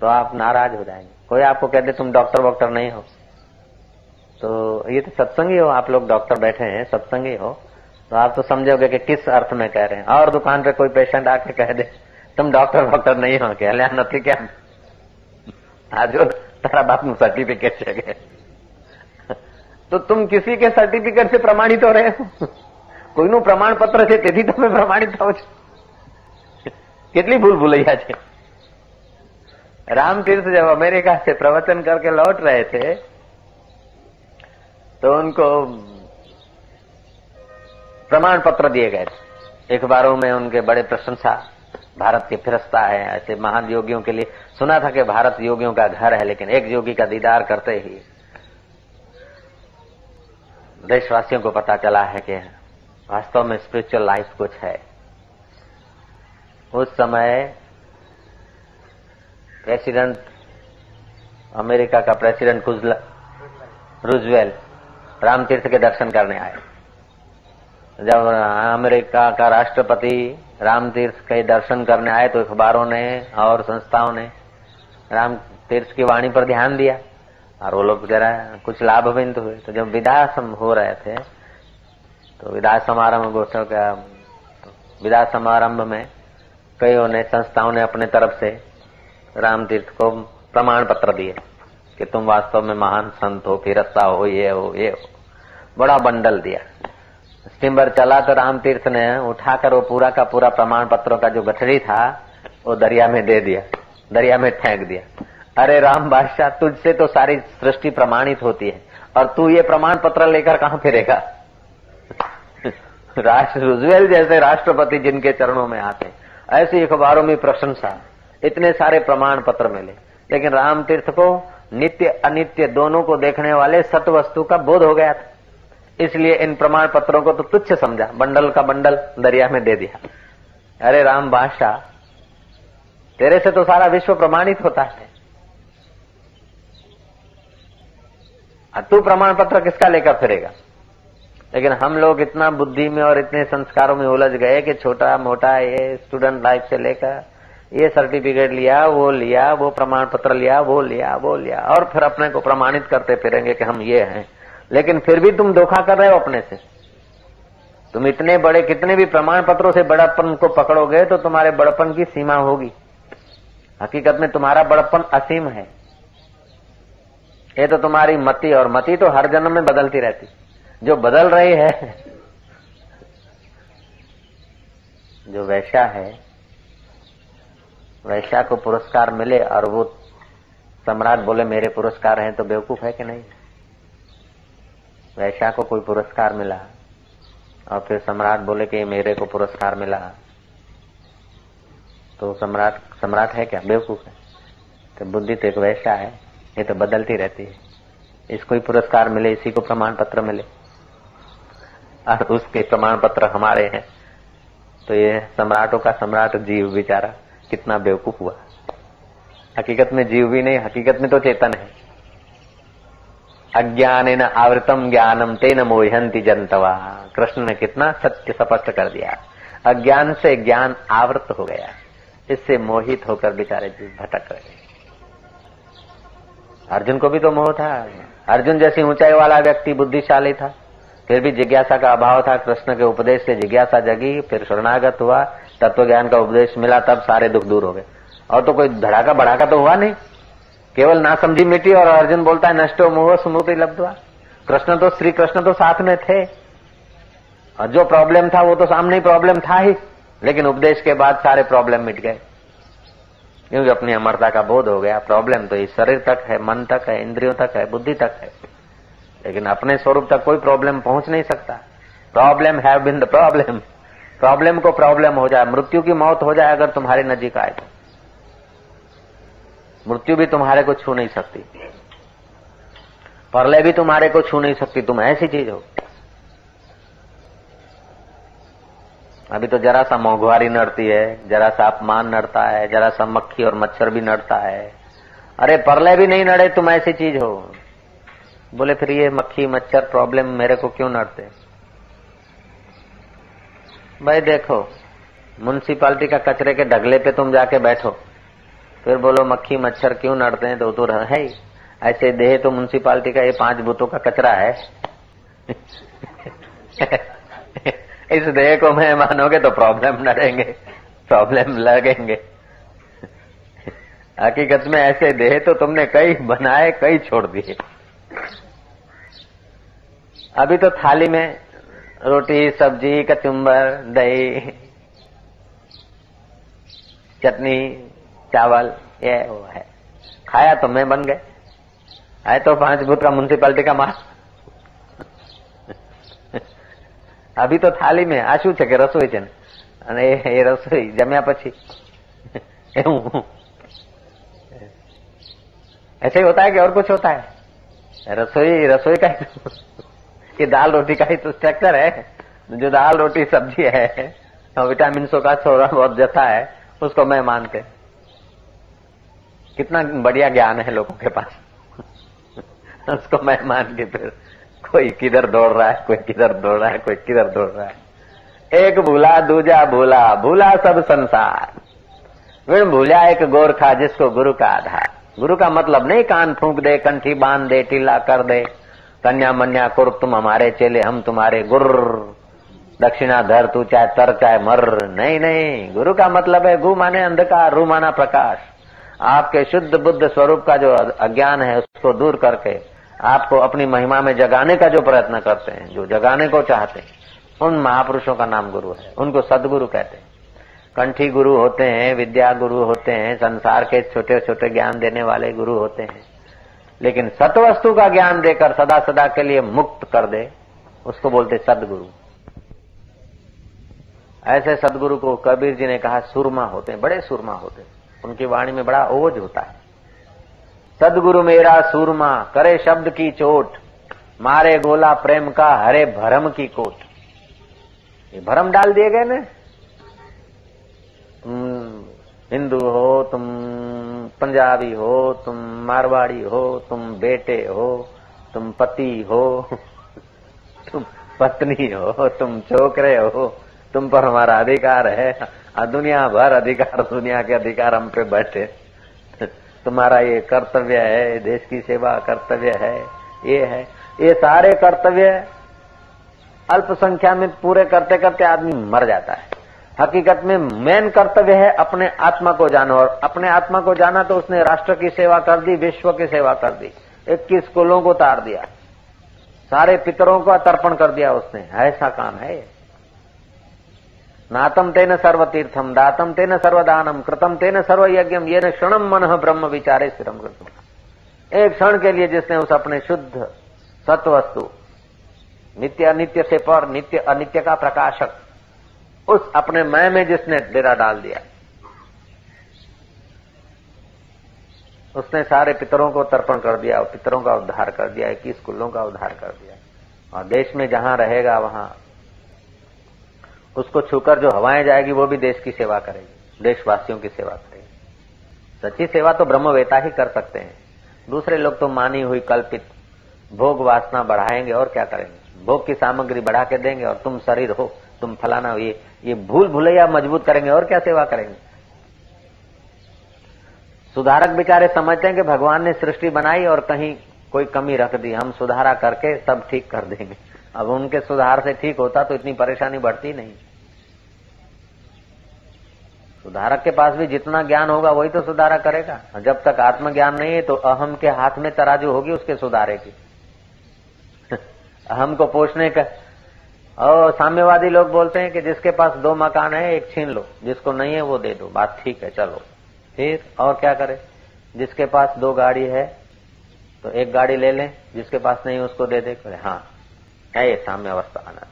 तो आप नाराज़ हो जाएँगे। कोई आपको कह दे, तुम डॉक्टर वॉक्टर नहीं हो तो ये तो सत्संगी हो, आप लोग डॉक्टर बैठे हैं, सत्संगी हो तो आप तो समझोगे कि किस अर्थ में कह रहे हैं। और दुकान पे कोई पेशेंट आके कह दे, तुम डॉक्टर वॉक्टर नहीं हो, क्या लिया नहीं क्या आज તારા બાપનું સર્ટિફિકેટ છે કે તો तुम किसी के सर्टिफिकेट से प्रमाणित हो रहे हो કોઈનું પ્રમાણપત્ર છે તેથી તમે પ્રમાણિત થાવ છો કેટલી ભૂલ ભૂલૈયા છે राम तीर्थ जब अमेरिका से प्रवचन करके लौट रहे थे तो उनको प्रमाण पत्र दिए गए थे अखबारों में उनके बड़े प्रशंसा भारत के फिरस्ता है ऐसे महान योगियों के लिए सुना था कि भारत योगियों का घर है, लेकिन एक योगी का दीदार करते ही देशवासियों को पता चला है कि वास्तव में स्पिरिचुअल लाइफ कुछ है। उस समय प्रेसिडेंट अमेरिका का प्रेसिडेंट रूजवेल रामतीर्थ के दर्शन करने आए। जब अमेरिका का राष्ट्रपति राम तीर्थ के दर्शन करने आए तो अखबारों ने और संस्थाओं ने राम तीर्थ की वाणी पर ध्यान दिया। और वो लोग जरा कुछ लाभविंद हुए। तो जब विदा हो रहे थे तो विदा समारंभ गोष्ठों का तो विदा समारंभ में कईयों ने संस्थाओं ने अपने तरफ़ से राम तीर्थ को प्रमाण पत्र दिए कि तुम वास्तव में महान संत हो, फिरस्ता हो, ये हो ये हो। बड़ा बंडल दिया। स्टीमर चला तो राम तीर्थ ने उठाकर वो पूरा का पूरा प्रमाण पत्रों का जो गठरी था, वो दरिया में दे दिया। दरिया में फेंक दिया। अरे राम बादशाह, तुझसे तो सारी सृष्टि प्रमाणित होती है। और तू ये प्रमाण पत्र लेकर कहा फिरेगा? राष्ट्र रुजवेल जैसे राष्ट्रपति जिनके चरणों में आते ऐसी अखबारों में प्रशंसा। इतने सारे प्रमाण पत्र मिले। लेकिन राम तीर्थ को नित्य अनित्य दोनों को देखने वाले सत वस्तु का बोध हो गया था। इसलिए इन प्रमाण पत्रों को तो तुच्छ समझा। बंडल का बंडल दरिया में दे दिया। अरे राम बादशाह तेरे से तो सारा विश्व प्रमाणित होता है। तू प्रमाण पत्र किसका लेकर फिरेगा? लेकिन हम लोग इतना बुद्धि में और इतने संस्कारों में उलझ गए कि छोटा, मोटा, ये स्टूडेंट लाइफ से लेकर ये सर्टिफिकेट लिया, वो लिया, वो प्रमाण पत्र लिया, वो लिया वो लिया, और फिर अपने को प्रमाणित करते फिरेंगे कि हम ये हैं। लेकिन फिर भी तुम धोखा कर रहे हो अपने से। तुम इतने बड़े, कितने भी प्रमाण पत्रों से बड़प्पन को पकड़ोगे तो तुम्हारे बड़पन की सीमा होगी। हकीकत में तुम्हारा बड़प्पन असीम है। ये तो तुम्हारी मति और मति तो हर जन्म में बदलती रहती। जो बदल रही है, जो वैश्या है, वैश्या को पुरस्कार मिले और वो सम्राट बोले, मेरे पुरस्कार हैं तो बेवकूफ़ है कि नहीं? वैश्या को कोई पुरस्कार मिला और फिर सम्राट बोले कि मेरे को पुरस्कार मिला। तो सम्राट सम्राट है क्या? बेवकूफ़ है। तो बुद्धि तो एक वैसा है, ये तो बदलती रहती है। इसको ही पुरस्कार मिले, इसी को प्रमाण पत्र मिले। और उसके प्रमाण पत्र हमारे हैं। तो ये सम्राटों का सम्राट जीव बेचारा कितना बेवकूफ़ हुआ। हकीकत में जीव भी नहीं, हकीकत में तो चेतन है। अज्ञान न आवृतम ज्ञानम तेन मोहंती जनतवा। कृष्ण ने कितना सत्य स्पष्ट कर दिया। अज्ञान से ज्ञान आवृत हो गया। इससे मोहित होकर बेचारे जी भटक रहे अर्जुन को भी तो मोह था। अर्जुन जैसी ऊंचाई वाला व्यक्ति बुद्धिशाली था। फिर भी जिज्ञासा का अभाव था। कृष्ण के उपदेश से जिज्ञासा जगी, फिर शरणागत हुआ। तत्व ज्ञान का उपदेश मिला, तब सारे दुख दूर हो गए। और तो कोई धड़ाका बढ़ाका तो हुआ नहीं। केवल ना समझी मिट्टी और अर्जुन बोलता है, नष्टो मोह स्मृति लब्धवा। कृष्ण तो श्री कृष्ण तो साथ में थे। और जो प्रॉब्लम था वो तो सामने ही प्रॉब्लम था ही। लेकिन उपदेश के बाद सारे प्रॉब्लम मिट गए। क्योंकि अपनी अमरता का बोध हो गया। प्रॉब्लम तो इस शरीर तक है, मन तक है, इंद्रियों तक है, बुद्धि तक है। लेकिन अपने स्वरूप तक कोई प्रॉब्लम पहुँच नहीं सकता। Problem have been the problem problem को प्रॉब्लम हो जाए। मृत्यु की मौत हो जाए अगर तुम्हारे नजीक आए तो। मृत्यु भी तुम्हारे को छू नहीं सकती। परले भी तुम्हारे को छू नहीं सकती। तुम ऐसी चीज़ हो। अभी तो जरा सा मोघवारी नड़ती है, जरा सा अपमान नड़ता है, जरा सा मक्खी और मच्छर भी नड़ता है। अरे, परले भी नहीं नड़े, तुम ऐसी चीज़ हो। बोले, फिर ये मक्खी, मच्छर प्रॉब्लम मेरे को क्यों नड़ते? भाई देखो म्यूनसिपालिटी का कचरे के ढगले पे तुम जाके बैठो। फिर बोलो, मक्खी, मच्छर क्यों नड़ते हैं? तो तो है ही। ऐसे देह तो म्यूनसिपालिटी का ये पाँच भूतों का कचरा है। इस देह को मैं मानोगे तो प्रॉब्लम लड़ेंगे प्रॉब्लम लगेंगे। हकीकत में ऐसे देह तो तुमने कई बनाए, कई छोड़ दिए। अभी तो थाली में रोटी, सब्ज़ी कचुम्बर दही, चटनी, चावल, ये वो है। खाया तो मैं बन गए। है तो पाँच भूत का म्यूनसिपालिटी का माल अभी तो थाली में આ શું છે કે રસોઈ છે ને અને એ રસોઈ જમ્યા પછી એવું ऐसे ही होता है कि और कुछ होता है रसोई रसोई का कि दाल रोटी का ही तो स्ट्रक्चर है जो दाल रोटी सब्जी है तो विटामिन का थोड़ा बहुत जथा है उसको मैं मानते कितना बढ़िया ज्ञान है लोगों के पास उसको मैं मान के फिर कोई किधर दौड़ रहा है, कोई किधर दौड़ रहा है, कोई किधर दौड़ रहा है। एक भूला, दूजा भूला भूला सब संसार। फिर भूला एक गोरखा जिसको गुरु का आधार। गुरु का मतलब नहीं कान फूंक दे, कंठी बाँध दे, टीला कर दे। कन्या मन्या कुर, तुम हमारे चेले, हम तुम्हारे गुर। दक्षिणा धर, तू चाहे तर, चाहे मर। नहीं नहीं, गुरु का मतलब है गु माने अंधकार, रू माना प्रकाश। आपके शुद्ध बुद्ध स्वरूप का जो अज्ञान है, उसको दूर करके आपको अपनी महिमा में जगाने का जो प्रयत्न करते हैं, जो जगाने को चाहते हैं, उन महापुरुषों का नाम गुरु है। उनको सदगुरु कहते हैं। कंठी गुरु होते हैं, विद्या गुरु होते हैं, संसार के छोटे छोटे ज्ञान देने वाले गुरु होते हैं। लेकिन सतवस्तु का ज्ञान देकर सदा सदा के लिए मुक्त कर दे, उसको बोलते सदगुरु। ऐसे सदगुरु को कबीर जी ने कहा, सुरमा होते हैं, बड़े सुरमा होते हैं। उनकी वाणी में बड़ा ओज होता है। सदगुरु मेरा सूरमा, करे शब्द की चोट, मारे गोला प्रेम का, हरे भरम की कोट। ये भरम डाल दिए गए ना? हिंदू हो, तुम पंजाबी हो, तुम मारवाड़ी हो, तुम बेटे हो, तुम पति हो, तुम पत्नी हो, तुम छोकरे हो, तुम पर हमारा अधिकार है। दुनिया भर अधिकार, दुनिया के अधिकार हम पे बैठे। तुम्हारा ये कर्तव्य है देश की सेवा कर्तव्य है, ये है। ये सारे कर्तव्य अल्पसंख्या में पूरे करते करते आदमी मर जाता है। हकीकत में मेन कर्तव्य है अपने आत्मा को जानो और अपने आत्मा को जाना तो उसने राष्ट्र की सेवा कर दी, विश्व की सेवा कर दी। इक्कीस कुलों को तार दिया। सारे पितरों का तर्पण कर दिया उसने। ऐसा काम है ये। नातम तेन सर्व तीर्थम दातम तेन सर्वदानम कृतम तेन सर्व यज्ञम ये न क्षणम मन ब्रह्म विचारे स्थिरम कर एक क्षण के लिए जिसने उस अपने शुद्ध सत्वस्तु नित्य अनित्य से पर, नित्य अनित्य का प्रकाशक, उस अपने मय में जिसने डेरा डाल दिया, उसने सारे पितरों को तर्पण कर दिया, और पितरों का उद्धार कर दिया, इक्कीस कुल्लों का उद्धार कर दिया। और देश में जहाँ रहेगा, वहाँ उसको छूकर जो हवाएँ जाएगी, वो भी देश की सेवा करेगी, देशवासियों की सेवा करेगी। सच्ची सेवा तो ब्रह्मवेता ही कर सकते हैं। दूसरे लोग तो मानी हुई कल्पित भोग वासना बढ़ाएँगे और क्या करेंगे? भोग की सामग्री बढ़ा के देंगे और तुम शरीर हो, तुम फलाना, ये ये भूल भूलैया मज़बूत करेंगे और क्या सेवा करेंगे? सुधारक बेचारे समझते हैं कि भगवान ने सृष्टि बनाई और कहीं कोई कमी रख दी। हम सुधारा करके सब ठीक कर देंगे। अब उनके सुधार से ठीक होता तो इतनी परेशानी बढ़ती नहीं। सुधारक के पास भी जितना ज्ञान होगा वही तो सुधारा करेगा। जब तक आत्मज्ञान नहीं है तो अहम के हाथ में तराजू होगी, उसके सुधारे की अहम को पोषने का और साम्यवादी लोग बोलते हैं कि जिसके पास दो मकान है, एक छीन लो। जिसको नहीं है, वो दे दो। बात ठीक है, चलो। फिर और क्या करे? जिसके पास दो गाड़ी है तो एक गाड़ी ले लें। जिसके पास नहीं उसको दे दे। हाँ। है ये साम्य अवस्था आना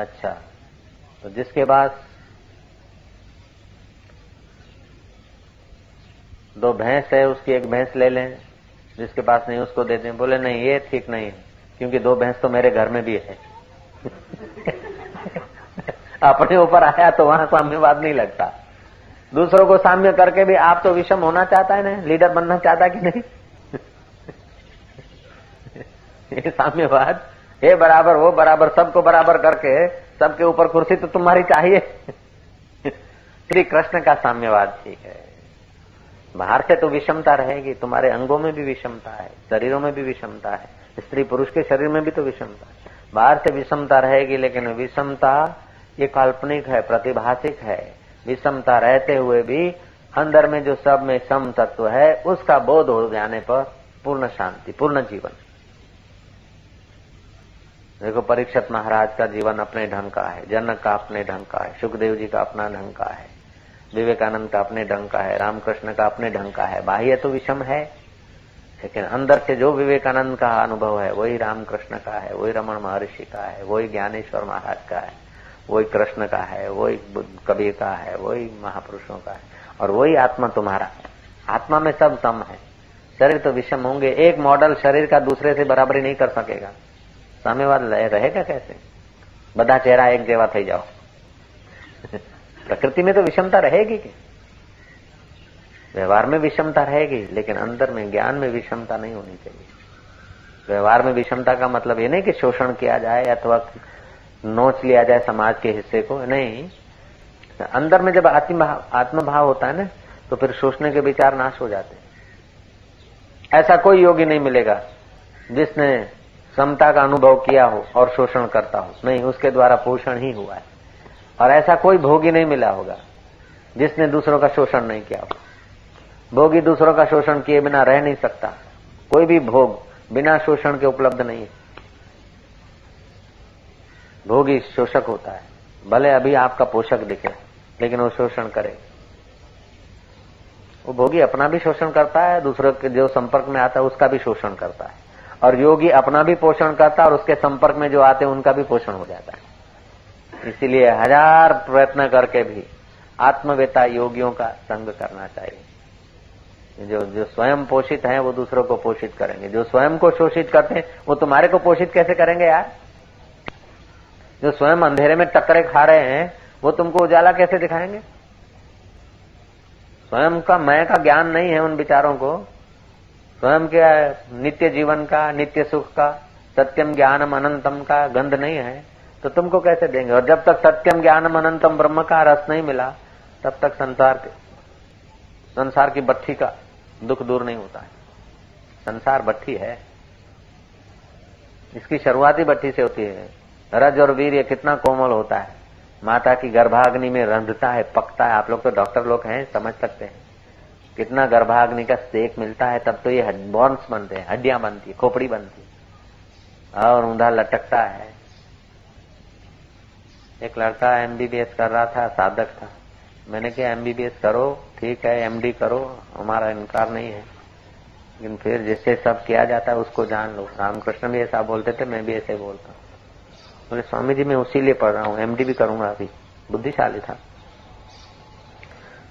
अच्छा। तो जिसके पास दो भैंस है, उसकी एक भैंस ले लें, जिसके पास नहीं उसको दे दें। बोले, नहीं, ये ठीक नहीं है, क्योंकि दो भैंस तो मेरे घर में भी है। अपने ऊपर आया तो वहाँ साम्यवाद नहीं लगता। दूसरों को साम्य करके भी आप तो विषम होना चाहता है ना, लीडर बनना चाहता कि नहीं? ये साम्यवाद ये बराबर, वो बराबर, सबको बराबर करके, सबके ऊपर कुर्सी तो तुम्हारी चाहिए। श्री कृष्ण का साम्यवाद ठीक है। बाहर से तो विषमता रहेगी, तुम्हारे अंगों में भी विषमता है, शरीरों में भी विषमता है, स्त्री पुरुष के शरीर में भी तो विषमता है। बाहर से विषमता रहेगी, लेकिन विषमता ये काल्पनिक है, प्रतिभाषिक है। विषमता रहते हुए भी अंदर में जो सब में सम तत्व है, उसका बोध हो जाने पर पूर्ण शांति, पूर्ण जीवन। देखो, परीक्षित महाराज का जीवन अपने ढंग का है, जनक का अपने ढंग का है, सुखदेव जी का अपना ढंग का है। विवेकानंद का अपने ढंग का है, रामकृष्ण का अपने ढंग का है, बाह्य तो विषम है। लेकिन अंदर से जो विवेकानंद का अनुभव है, वही रामकृष्ण का है, वही रमन महर्षि का है, वही ज्ञानेश्वर महाराज का है, वही कृष्ण का है, वही कबीर का है, वही महापुरुषों का है, और वही आत्मा तुम्हारा आत्मा में सब सम है। शरीर तो विषम होंगे, एक मॉडल शरीर का दूसरे से बराबरी नहीं कर सकेगा। साम्यवाद रहेगा कैसे? બધા चेहरा एक जेवा थी जाओ। प्रकृति में तो विषमता रहेगी क्या? व्यवहार में विषमता रहेगी, लेकिन अंदर में ज्ञान में विषमता नहीं होनी चाहिए। व्यवहार में विषमता का मतलब ये नहीं कि शोषण किया जाए अथवा नोच लिया जाए समाज के हिस्से को, नहीं। अंदर में जब आत्मभाव होता है ना तो फिर शोषने के विचार नाश हो जाते हैं। ऐसा कोई योगी नहीं मिलेगा जिसने समता का अनुभव किया हो और शोषण करता हो। नहीं, उसके द्वारा पोषण ही हुआ है। और ऐसा कोई भोगी नहीं मिला होगा, जिसने दूसरों का शोषण नहीं किया हो भोगी दूसरों का शोषण किए बिना रह नहीं सकता। कोई भी भोग बिना शोषण के उपलब्ध नहीं है। भोगी शोषक होता है। भले अभी आपका पोषक दिखे, लेकिन वो शोषण करे। वो भोगी अपना भी शोषण करता है, दूसरों के जो संपर्क में आता है, उसका भी शोषण करता है। और योगी अपना भी पोषण करता है, और उसके संपर्क में जो आते हैं, उनका भी पोषण हो जाता है। इसीलिए हज़ार प्रयत्न करके भी आत्मवेता योगियों का संग करना चाहिए। जो जो स्वयं पोषित हैं, वो दूसरों को पोषित करेंगे। जो स्वयं को शोषित करते हैं, वो तुम्हारे को पोषित कैसे करेंगे यार? जो स्वयं अंधेरे में टक्करे खा रहे हैं, वो तुमको उजाला कैसे दिखाएँगे? स्वयं का, मैं का ज्ञान नहीं है उन विचारों को। स्वयं के नित्य जीवन का, नित्य सुख का, सत्यम ज्ञानम अनंतम का गंध नहीं है। तो तुमको कैसे देंगे? और जब तक सत्यम ज्ञानम अनंतम ब्रह्म का रस नहीं मिला, तब तक संसार के संसार की बट्ठी का दुख दूर नहीं होता है। संसार भट्टी है। इसकी शुरुआती भट्टी से होती है। रज और वीर, ये कितना कोमल होता है। माता की गर्भाग्नि में रंधता है, पकता है। आप लोग तो डॉक्टर लोग हैं, समझ सकते हैं। कितना गर्भाग्नि का सेक मिलता है, तब तो ये बॉन्स बनते हैं, हड्डियाँ बनती है, खोपड़ी बनती है। और ऊंधा लटकता है। एक लड़का एमबीबीएस कर रहा था, साधक था। मैंने कहा एमबीबीएस करो, ठीक है एमडी करो, हमारा इनकार नहीं है। लेकिन फिर जिससे सब किया जाता है, उसको जान लो। रामकृष्ण भी ऐसा बोलते थे, मैं भी ऐसे बोलता हूँ। बोले, स्वामी जी, मैं उसी लिए पढ़ रहा हूँ एमडी भी करूँगा अभी। बुद्धिशाली था।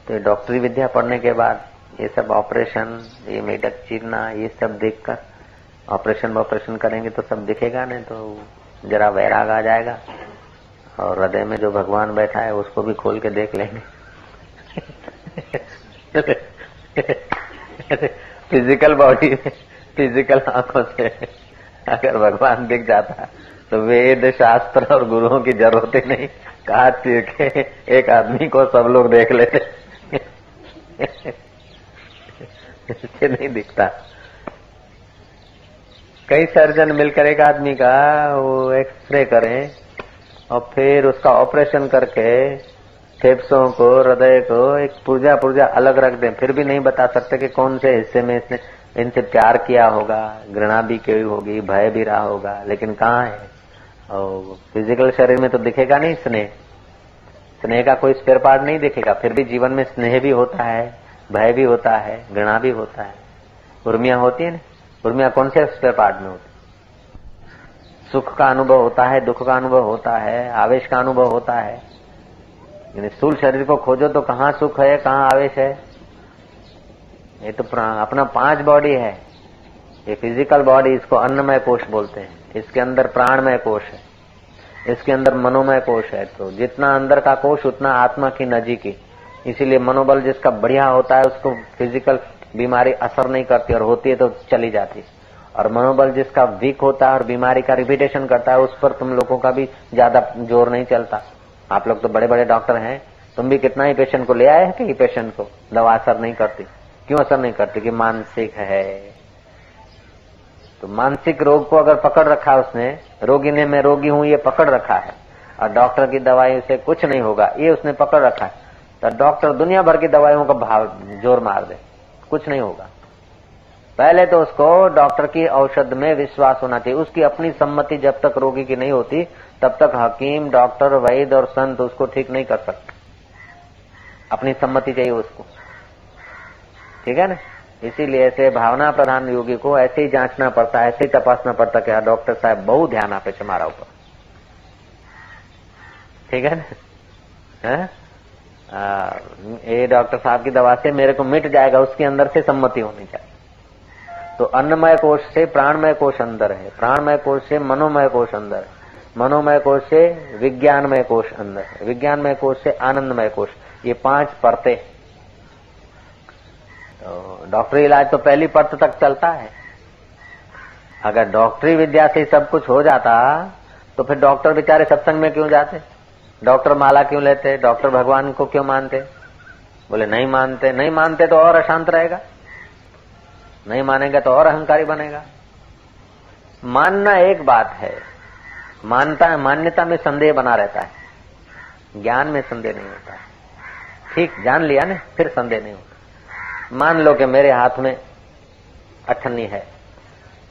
तो डॉक्टरी विद्या पढ़ने के बाद, ये सब ऑपरेशन, ये मेढक चीरना, ये सब देखकर, ऑपरेशन ऑपरेशन करेंगे तो सब दिखेगा, नहीं तो जरा वैराग आ जाएगा। और हृदय में जो भगवान बैठा है, उसको भी खोल के देख लेंगे। फ़िज़िकल बॉडी में फ़िज़िकल आँखों से अगर भगवान दिख जाता तो वेद शास्त्र और गुरुओं की ज़रूरत ही नहीं। कहा के एक आदमी को सब लोग देख लेते। इससे नहीं दिखता। कई सर्जन मिलकर एक आदमी का, वो एक्सरे करें। और फिर उसका ऑपरेशन करके फेफड़ों को, हृदय को एक पुर्जा पुर्जा अलग रख दें। फिर भी नहीं बता सकते कि कौन से हिस्से में इसने इनसे प्यार किया होगा, घृणा भी की होगी, भय भी रहा होगा, लेकिन कहाँ है? और फ़िज़िकल शरीर में तो दिखेगा नहीं स्नेह। स्नेह का कोई स्पेयर पार्ट नहीं दिखेगा। फिर भी जीवन में स्नेह भी होता है, भय भी होता है, घृणा भी होता है। उर्मिया होती है ना? उर्मिया कौन से स्पेयर पार्ट में होती सुख का अनुभव होता है, दुख का अनुभव होता है, आवेश का अनुभव होता है। यानी स्थूल शरीर को खोजो तो कहाँ सुख है, कहाँ आवेश है? ये तो अपना पाँच बॉडी है। ये फ़िज़िकल बॉडी इसको अन्नमय कोष बोलते हैं। इसके अंदर प्राणमय कोष है। इसके अंदर मनोमय कोष है। तो जितना अंदर का कोष, उतना आत्मा की नजीकी इसीलिए मनोबल जिसका बढ़िया होता है, उसको फ़िज़िकल बीमारी असर नहीं करती और होती है तो चली जाती और मनोबल जिसका वीक होता है और बीमारी का रिपीटेशन करता है, उस पर तुम लोगों का भी ज़्यादा ज़ोर नहीं चलता। आप लोग तो बड़े बड़े डॉक्टर हैं, तुम भी कितना ही पेशेंट को ले आए हैं कि पेशेंट को? दवा असर नहीं करती। क्यों असर नहीं करती? कि मानसिक है। तो मानसिक रोग को अगर पकड़ रखा है उसने, रोगी ने, मैं रोगी हूँ, ये पकड़ रखा है। और डॉक्टर की दवाई से कुछ नहीं होगा, ये उसने पकड़ रखा है। तो डॉक्टर दुनिया भर की दवाइयों का भाव ज़ोर मार दे। कुछ नहीं होगा। पहले तो उसको डॉक्टर की औषध में विश्वास होना चाहिए। उसकी अपनी सम्मति जब तक रोगी की नहीं होती, तब तक हकीम, डॉक्टर वैद और संत उसको ठीक नहीं कर सकते। अपनी सम्मति चाहिए उसको। ठीक है ना? इसीलिए ऐसे भावना प्रधान योगी को ऐसे ही जांचना पड़ता है ऐसे ही तपासना पड़ता कि डॉक्टर साहब बहुत ध्यान आपे हमारा ऊपर। ठीक है ना? ये डॉक्टर साहब की दवा से मेरे को मिट जाएगा, उसके अंदर से सम्मति होनी चाहिए। तो अन्नमय कोष से प्राणमय कोष अंदर है। प्राणमय कोष से मनोमय कोष अंदर है। मनोमय कोष से विज्ञानमय कोष अंदर है। विज्ञानमय कोष से आनंदमय कोष ये पाँच परते तो डॉक्टरी इलाज तो पहली परत तक चलता है। अगर डॉक्टरी विद्या से सब कुछ हो जाता तो फिर डॉक्टर बेचारे सत्संग में क्यों जाते? डॉक्टर माला क्यों लेते? डॉक्टर भगवान को क्यों मानते? बोले, नहीं मानते। नहीं मानते तो और अशांत रहेगा। नहीं मानेगा तो और अहंकारी बनेगा। मानना एक बात है। मानता है, मान्यता में संदेह बना रहता है। ज्ञान में संदेह नहीं होता ठीक, जान लिया ना, फिर संदेह नहीं होता। मान लो कि मेरे हाथ में अठन्नी है।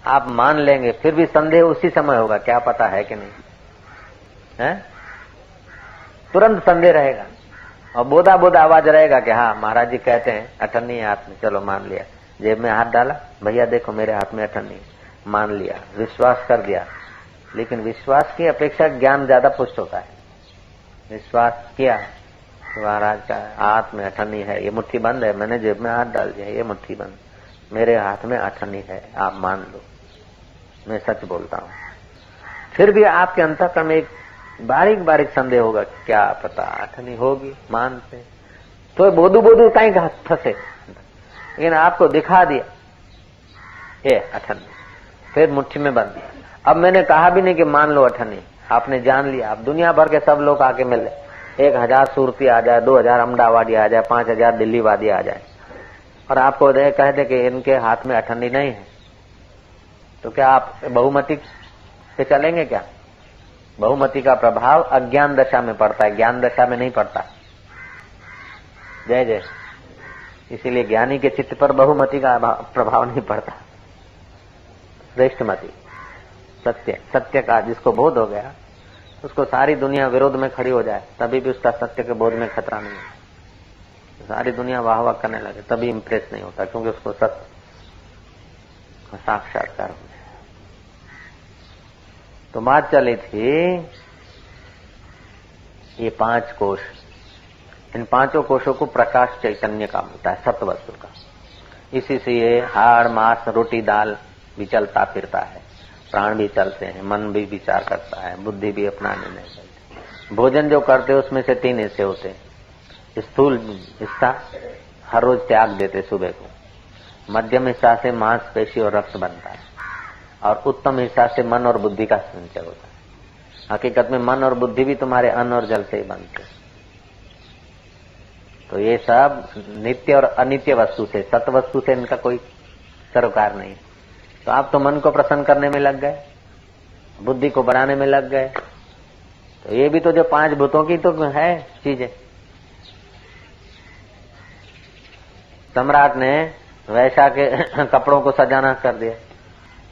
आप मान लेंगे, फिर भी संदेह उसी समय होगा, क्या पता है कि नहीं। है? तुरंत संदेह रहेगा। और बोधा बोधा आवाज़ रहेगा कि हाँ महाराज जी कहते हैं, अठन्नी हाथ में, चलो मान लिया। जेब में हाथ डाला, भैया, देखो, मेरे हाथ में अठन्नी मान लिया, विश्वास कर दिया। लेकिन विश्वास की अपेक्षा ज्ञान ज़्यादा पुष्ट होता है। विश्वास किया, महाराज का हाथ में अठन्नी है, ये मुट्ठी बंद है, मैंने जेब में हाथ डाल दिया, ये मुट्ठी बंद, मेरे हाथ में अठन्नी है, आप मान लो। मैं सच बोलता हूँ। फिर भी आपके अंतकरण में एक बारीक बारीक संदेह होगा क्या पता अठनी होगी, मानते। तो बोधू बोधू कहीं फंसे। लेकिन आपको दिखा दिया। ये अठन्नी फिर मुट्ठी में बंद। अब मैंने कहा भी नहीं कि मान लो अठन्नी आपने जान लिया। आप दुनिया भर के सब लोग आके मिले। एक हज़ार सूरती आ जाए, दो हज़ार अमदावादी आ जाए, पाँच हज़ार दिल्ली वादी आ जाए। और आपको कह दे कि इनके हाथ में अठन्नी नहीं है। तो क्या आप बहुमती से चलेंगे क्या? बहुमति का प्रभाव अज्ञान दशा में पड़ता है। ज्ञान दशा में नहीं पड़ता। जय जय। इसीलिए ज्ञानी के चित्त पर बहुमति का प्रभाव नहीं पड़ता। श्रेष्ठ मति सत्य। सत्य का जिसको बोध हो गया, उसको सारी दुनिया विरोध में खड़ी हो जाए, तभी भी उसका सत्य के बोध में खतरा नहीं है। सारी दुनिया वाह वाह करने लगे, तभी इम्प्रेस नहीं होता, क्योंकि उसको सत्य साक्षात्कार हो गया। तो बात चली थी ये पाँच कोष इन पाँचों कोषों को प्रकाश चैतन्य का मिलता है सत्वस्तु का। इसी से ये हाड़, मांस, रोटी, दाल भी चलता फिरता है। प्राण भी चलते हैं, मन भी विचार करता है, बुद्धि भी अपना निर्णय करती भोजन जो करते हैं, उसमें से तीन हिस्से होते हैं। स्थूल हिस्सा हर रोज त्याग देते सुबह को। मध्यम हिस्सा से मांस, पेशी और रक्त बनता है। और उत्तम हिस्सा से मन और बुद्धि का संचय होता है। हकीकत में मन और बुद्धि भी तुम्हारे अन्न और जल से ही बनते तो ये सब नित्य और अनित्य वस्तु से सत वस्तु से इनका कोई सरोकार नहीं। तो आप तो मन को प्रसन्न करने में लग गए, बुद्धि को बढ़ाने में लग गए। तो ये भी तो जो पाँच भूतों की तो है चीज़ें। सम्राट ने वैशा के कपड़ों को सजाना कर दिया।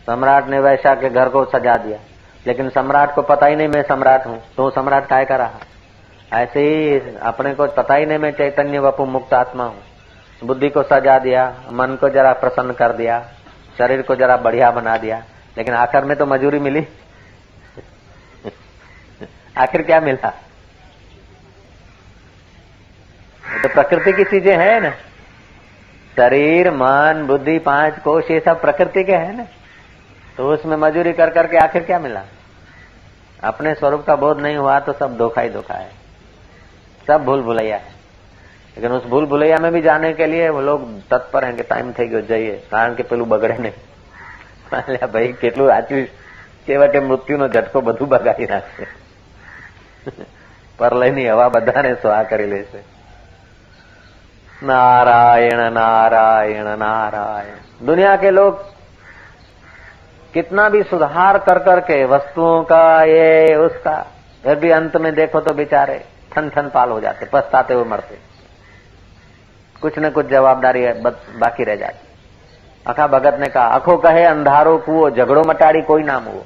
सम्राट ने वैशा के घर को सजा दिया। लेकिन सम्राट को पता ही नहीं मैं सम्राट हूँ तो सम्राट काय कर रहा? ऐसे ही अपने को पता ही नहीं, मैं चैतन्य वपु मुक्त आत्मा हूँ। बुद्धि को सजा दिया, मन को जरा प्रसन्न कर दिया, शरीर को जरा बढ़िया बना दिया, लेकिन आखिर में तो मजूरी मिली। आखिर क्या मिला? तो प्रकृति की चीज़ें हैं ना। शरीर, मन, बुद्धि, पाँच कोश, ये सब प्रकृति के है ना। तो उसमें मजूरी कर करके आखिर क्या मिला? अपने स्वरूप का बोध नहीं हुआ तो सब धोखा ही धोखा है। सब भूल भुलैया है लेकिन उस भूल भुलैया में भी जाने के लिए वो लोग तत्पर हैं कि टाइम થઈ ગયો જઈએ કારણ કે પેલું બગડે નહીં ભાઈ કેટલું આચું છેવટે મૃત્યુનો ઝટકો બધું બગાડી નાખશે પરલયની હવા બધાને સ્વા કરી લેશે नारायण नारायण नारायण दुनिया के लोग कितना भी सुधार कर करके वस्तुओं का ये उसका फिर भी अंत में देखो तो बेचारे ठन ठन पाल हो जाते पछताते हुए मरते कुछ न कुछ जवाबदारी बाकी रह जाती આખા ભગતને કહા આખો કહે અંધારો કૂવો ઝઘડો મટાડી કોઈ ના મૂવો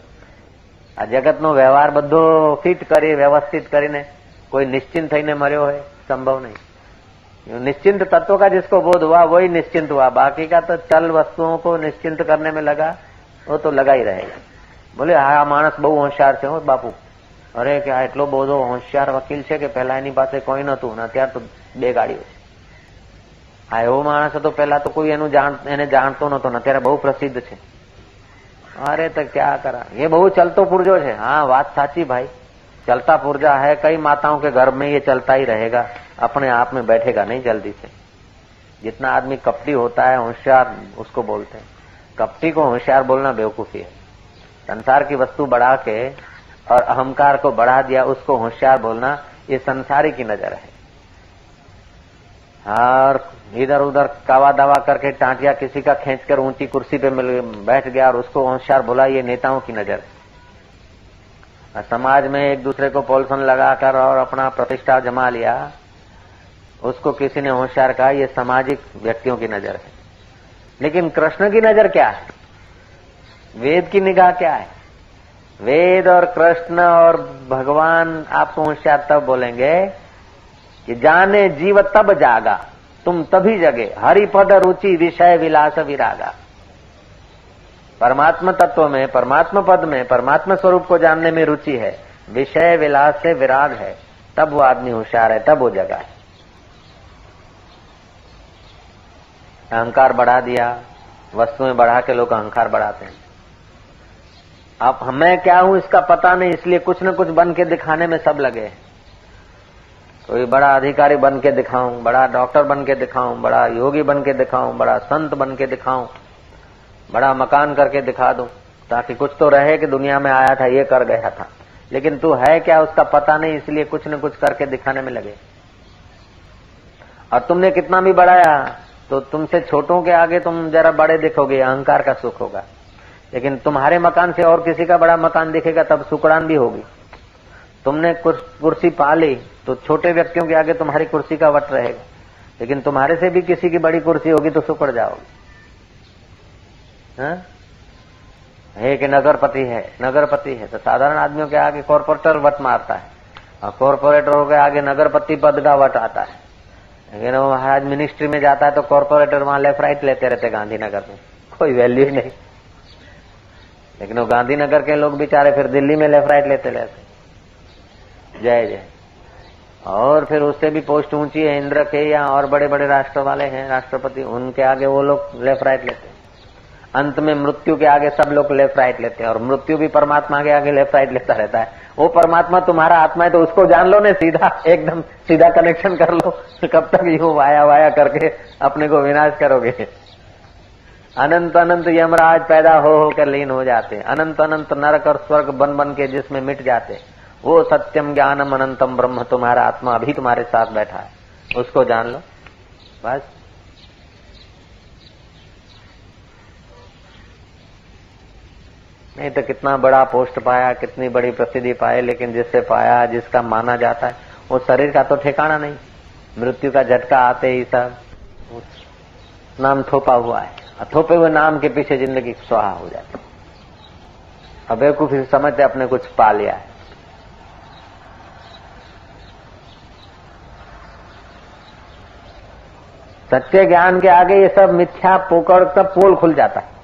આ જગતનો વ્યવહાર બધો ફિટ કરી વ્યવસ્થિત કરીને कोई निश्चिंत થઈને मरियो है संभव नहीं निश्चिंत तत्व का जिसको बोध हुआ वही निश्चिंत हुआ बाकी का तो चल वस्तुओं को निश्चिंत करने में लगा वो तो लगा ही रहेगा બોલે આ માણસ બહુ હોશિયાર છે હો બાપુ અરે કે આ એટલો બધો હોશિયાર વકીલ છે કે પેલા એની પાસે કોઈ નતું ને અત્યારે તો બે ગાડીઓ છે આ એવો માણસ હતો પેલા તો કોઈ એનું જાણ એને જાણતો નતો ને અત્યારે બહુ પ્રસિદ્ધ છે અરે તો ક્યાં કરા એ બહુ ચલતો પુરજો છે હા વાત સાચી ભાઈ चलता पुर्जा है कई माताओं के घर में ये चलता ही रहेगा अपने आप में बैठेगा नहीं जल्दी से जितना आदमी कपटी होता है होशियार उसको बोलते हैं कपटी को होशियार बोलना बेवकूफी है संसार की वस्तु बढ़ा के और अहंकार को बढ़ा दिया, उसको होशियार बोलना, ये संसारी की नज़र है। और इधर उधर कावा दावा करके टांटिया किसी का खींचकर ऊँची कुर्सी पे मिल बैठ गया और उसको होशियार बोला, ये नेताओं की नज़र है। समाज में एक दूसरे को पोलसन लगाकर और अपना प्रतिष्ठा जमा लिया, उसको किसी ने होशियार कहा, ये सामाजिक व्यक्तियों की नज़र है। लेकिन कृष्ण की नज़र क्या है? वेद की निगाह क्या है? वेद और कृष्ण और भगवान आपको होशियार तब बोलेंगे कि जाने जीव तब जागा, तुम तभी जगे। हरिपद रुचि, विषय विलास विरागा। परमात्मा तत्व में, परमात्मा पद में, परमात्मा स्वरूप को जानने में रुचि है, विषय विलास से विराग है, तब वो आदमी होशियार है, तब वो जगा है। अहंकार बढ़ा दिया, वस्तुएँ बढ़ा के लोग अहंकार बढ़ाते हैं। अब मैं क्या हूँ इसका पता नहीं, इसलिए कुछ न कुछ बन के दिखाने में सब लगे कोई बड़ा अधिकारी बन के दिखाऊँ, बड़ा डॉक्टर बन के दिखाऊँ, बड़ा योगी बन के दिखाऊँ, बड़ा संत बन के दिखाऊँ, बड़ा मकान करके दिखा दूँ, ताकि कुछ तो रहे कि दुनिया में आया था, ये कर गया था। लेकिन तू है क्या, उसका पता नहीं, इसलिए कुछ न कुछ करके दिखाने में लगे। और तुमने कितना भी बढ़ाया तो तुमसे छोटों के आगे तुम जरा बड़े दिखोगे, अहंकार का सुख होगा। लेकिन तुम्हारे मकान से और किसी का बड़ा मकान दिखेगा, तब सुकड़ान भी होगी। तुमने कुर्सी पा ली तो छोटे व्यक्तियों के आगे तुम्हारी कुर्सी का वट रहेगा। लेकिन तुम्हारे से भी किसी की बड़ी कुर्सी होगी तो सुकड़ जाओगे। है? कि नगरपति है नगरपति है तो साधारण आदमियों के आगे कॉरपोरेटर वट मारता है। और कॉरपोरेटरों के आगे नगरपति पद का वट आता है। लेकिन वो महाराज मिनिस्ट्री में जाता है तो कॉरपोरेटर वहाँ लेफ़्ट राइट लेते रहते गांधीनगर में। कोई वैल्यू नहीं। लेकिन वो गांधीनगर के लोग बेचारे फिर दिल्ली में लेफ़्ट राइट लेते रहते। जय जय। और फिर उससे भी पोस्ट ऊँची है, इंद्र के या और बड़े बड़े राष्ट्र वाले हैं, राष्ट्रपति, उनके आगे वो लोग लेफ़्ट राइट लेते अंत में मृत्यु के आगे सब लोग लेफ़्ट राइट लेते हैं, और मृत्यु भी परमात्मा के आगे लेफ़्ट राइट लेता रहता है। वो परमात्मा तुम्हारा आत्मा है तो उसको जान लो ने, सीधा, एकदम सीधा कनेक्शन कर लो। कब तक यूँ वाया वाया करके अपने को विनाश करोगे? अनंत अनंत यमराज पैदा हो होकर लीन हो जाते अनंत अनंत नरक और स्वर्ग बन बन के जिसमें मिट जाते वो सत्यम ज्ञानम अनंतम ब्रह्म तुम्हारा आत्मा अभी तुम्हारे साथ बैठा है। उसको जान लो। बस। नहीं तो कितना बड़ा पोस्ट पाया, कितनी बड़ी प्रसिद्धि पाए लेकिन जिससे पाया, जिसका माना जाता है, वो शरीर का तो ठिकाना नहीं। मृत्यु का झटका आते ही सब। नाम थोपा हुआ है। थोपे हुए नाम के पीछे ज़िंदगी स्वाहा हो जाती अब एक फिर समझते अपने कुछ पा लिया है। सत्य ज्ञान के आगे ये सब मिथ्या पोकर का पोल खुल जाता है।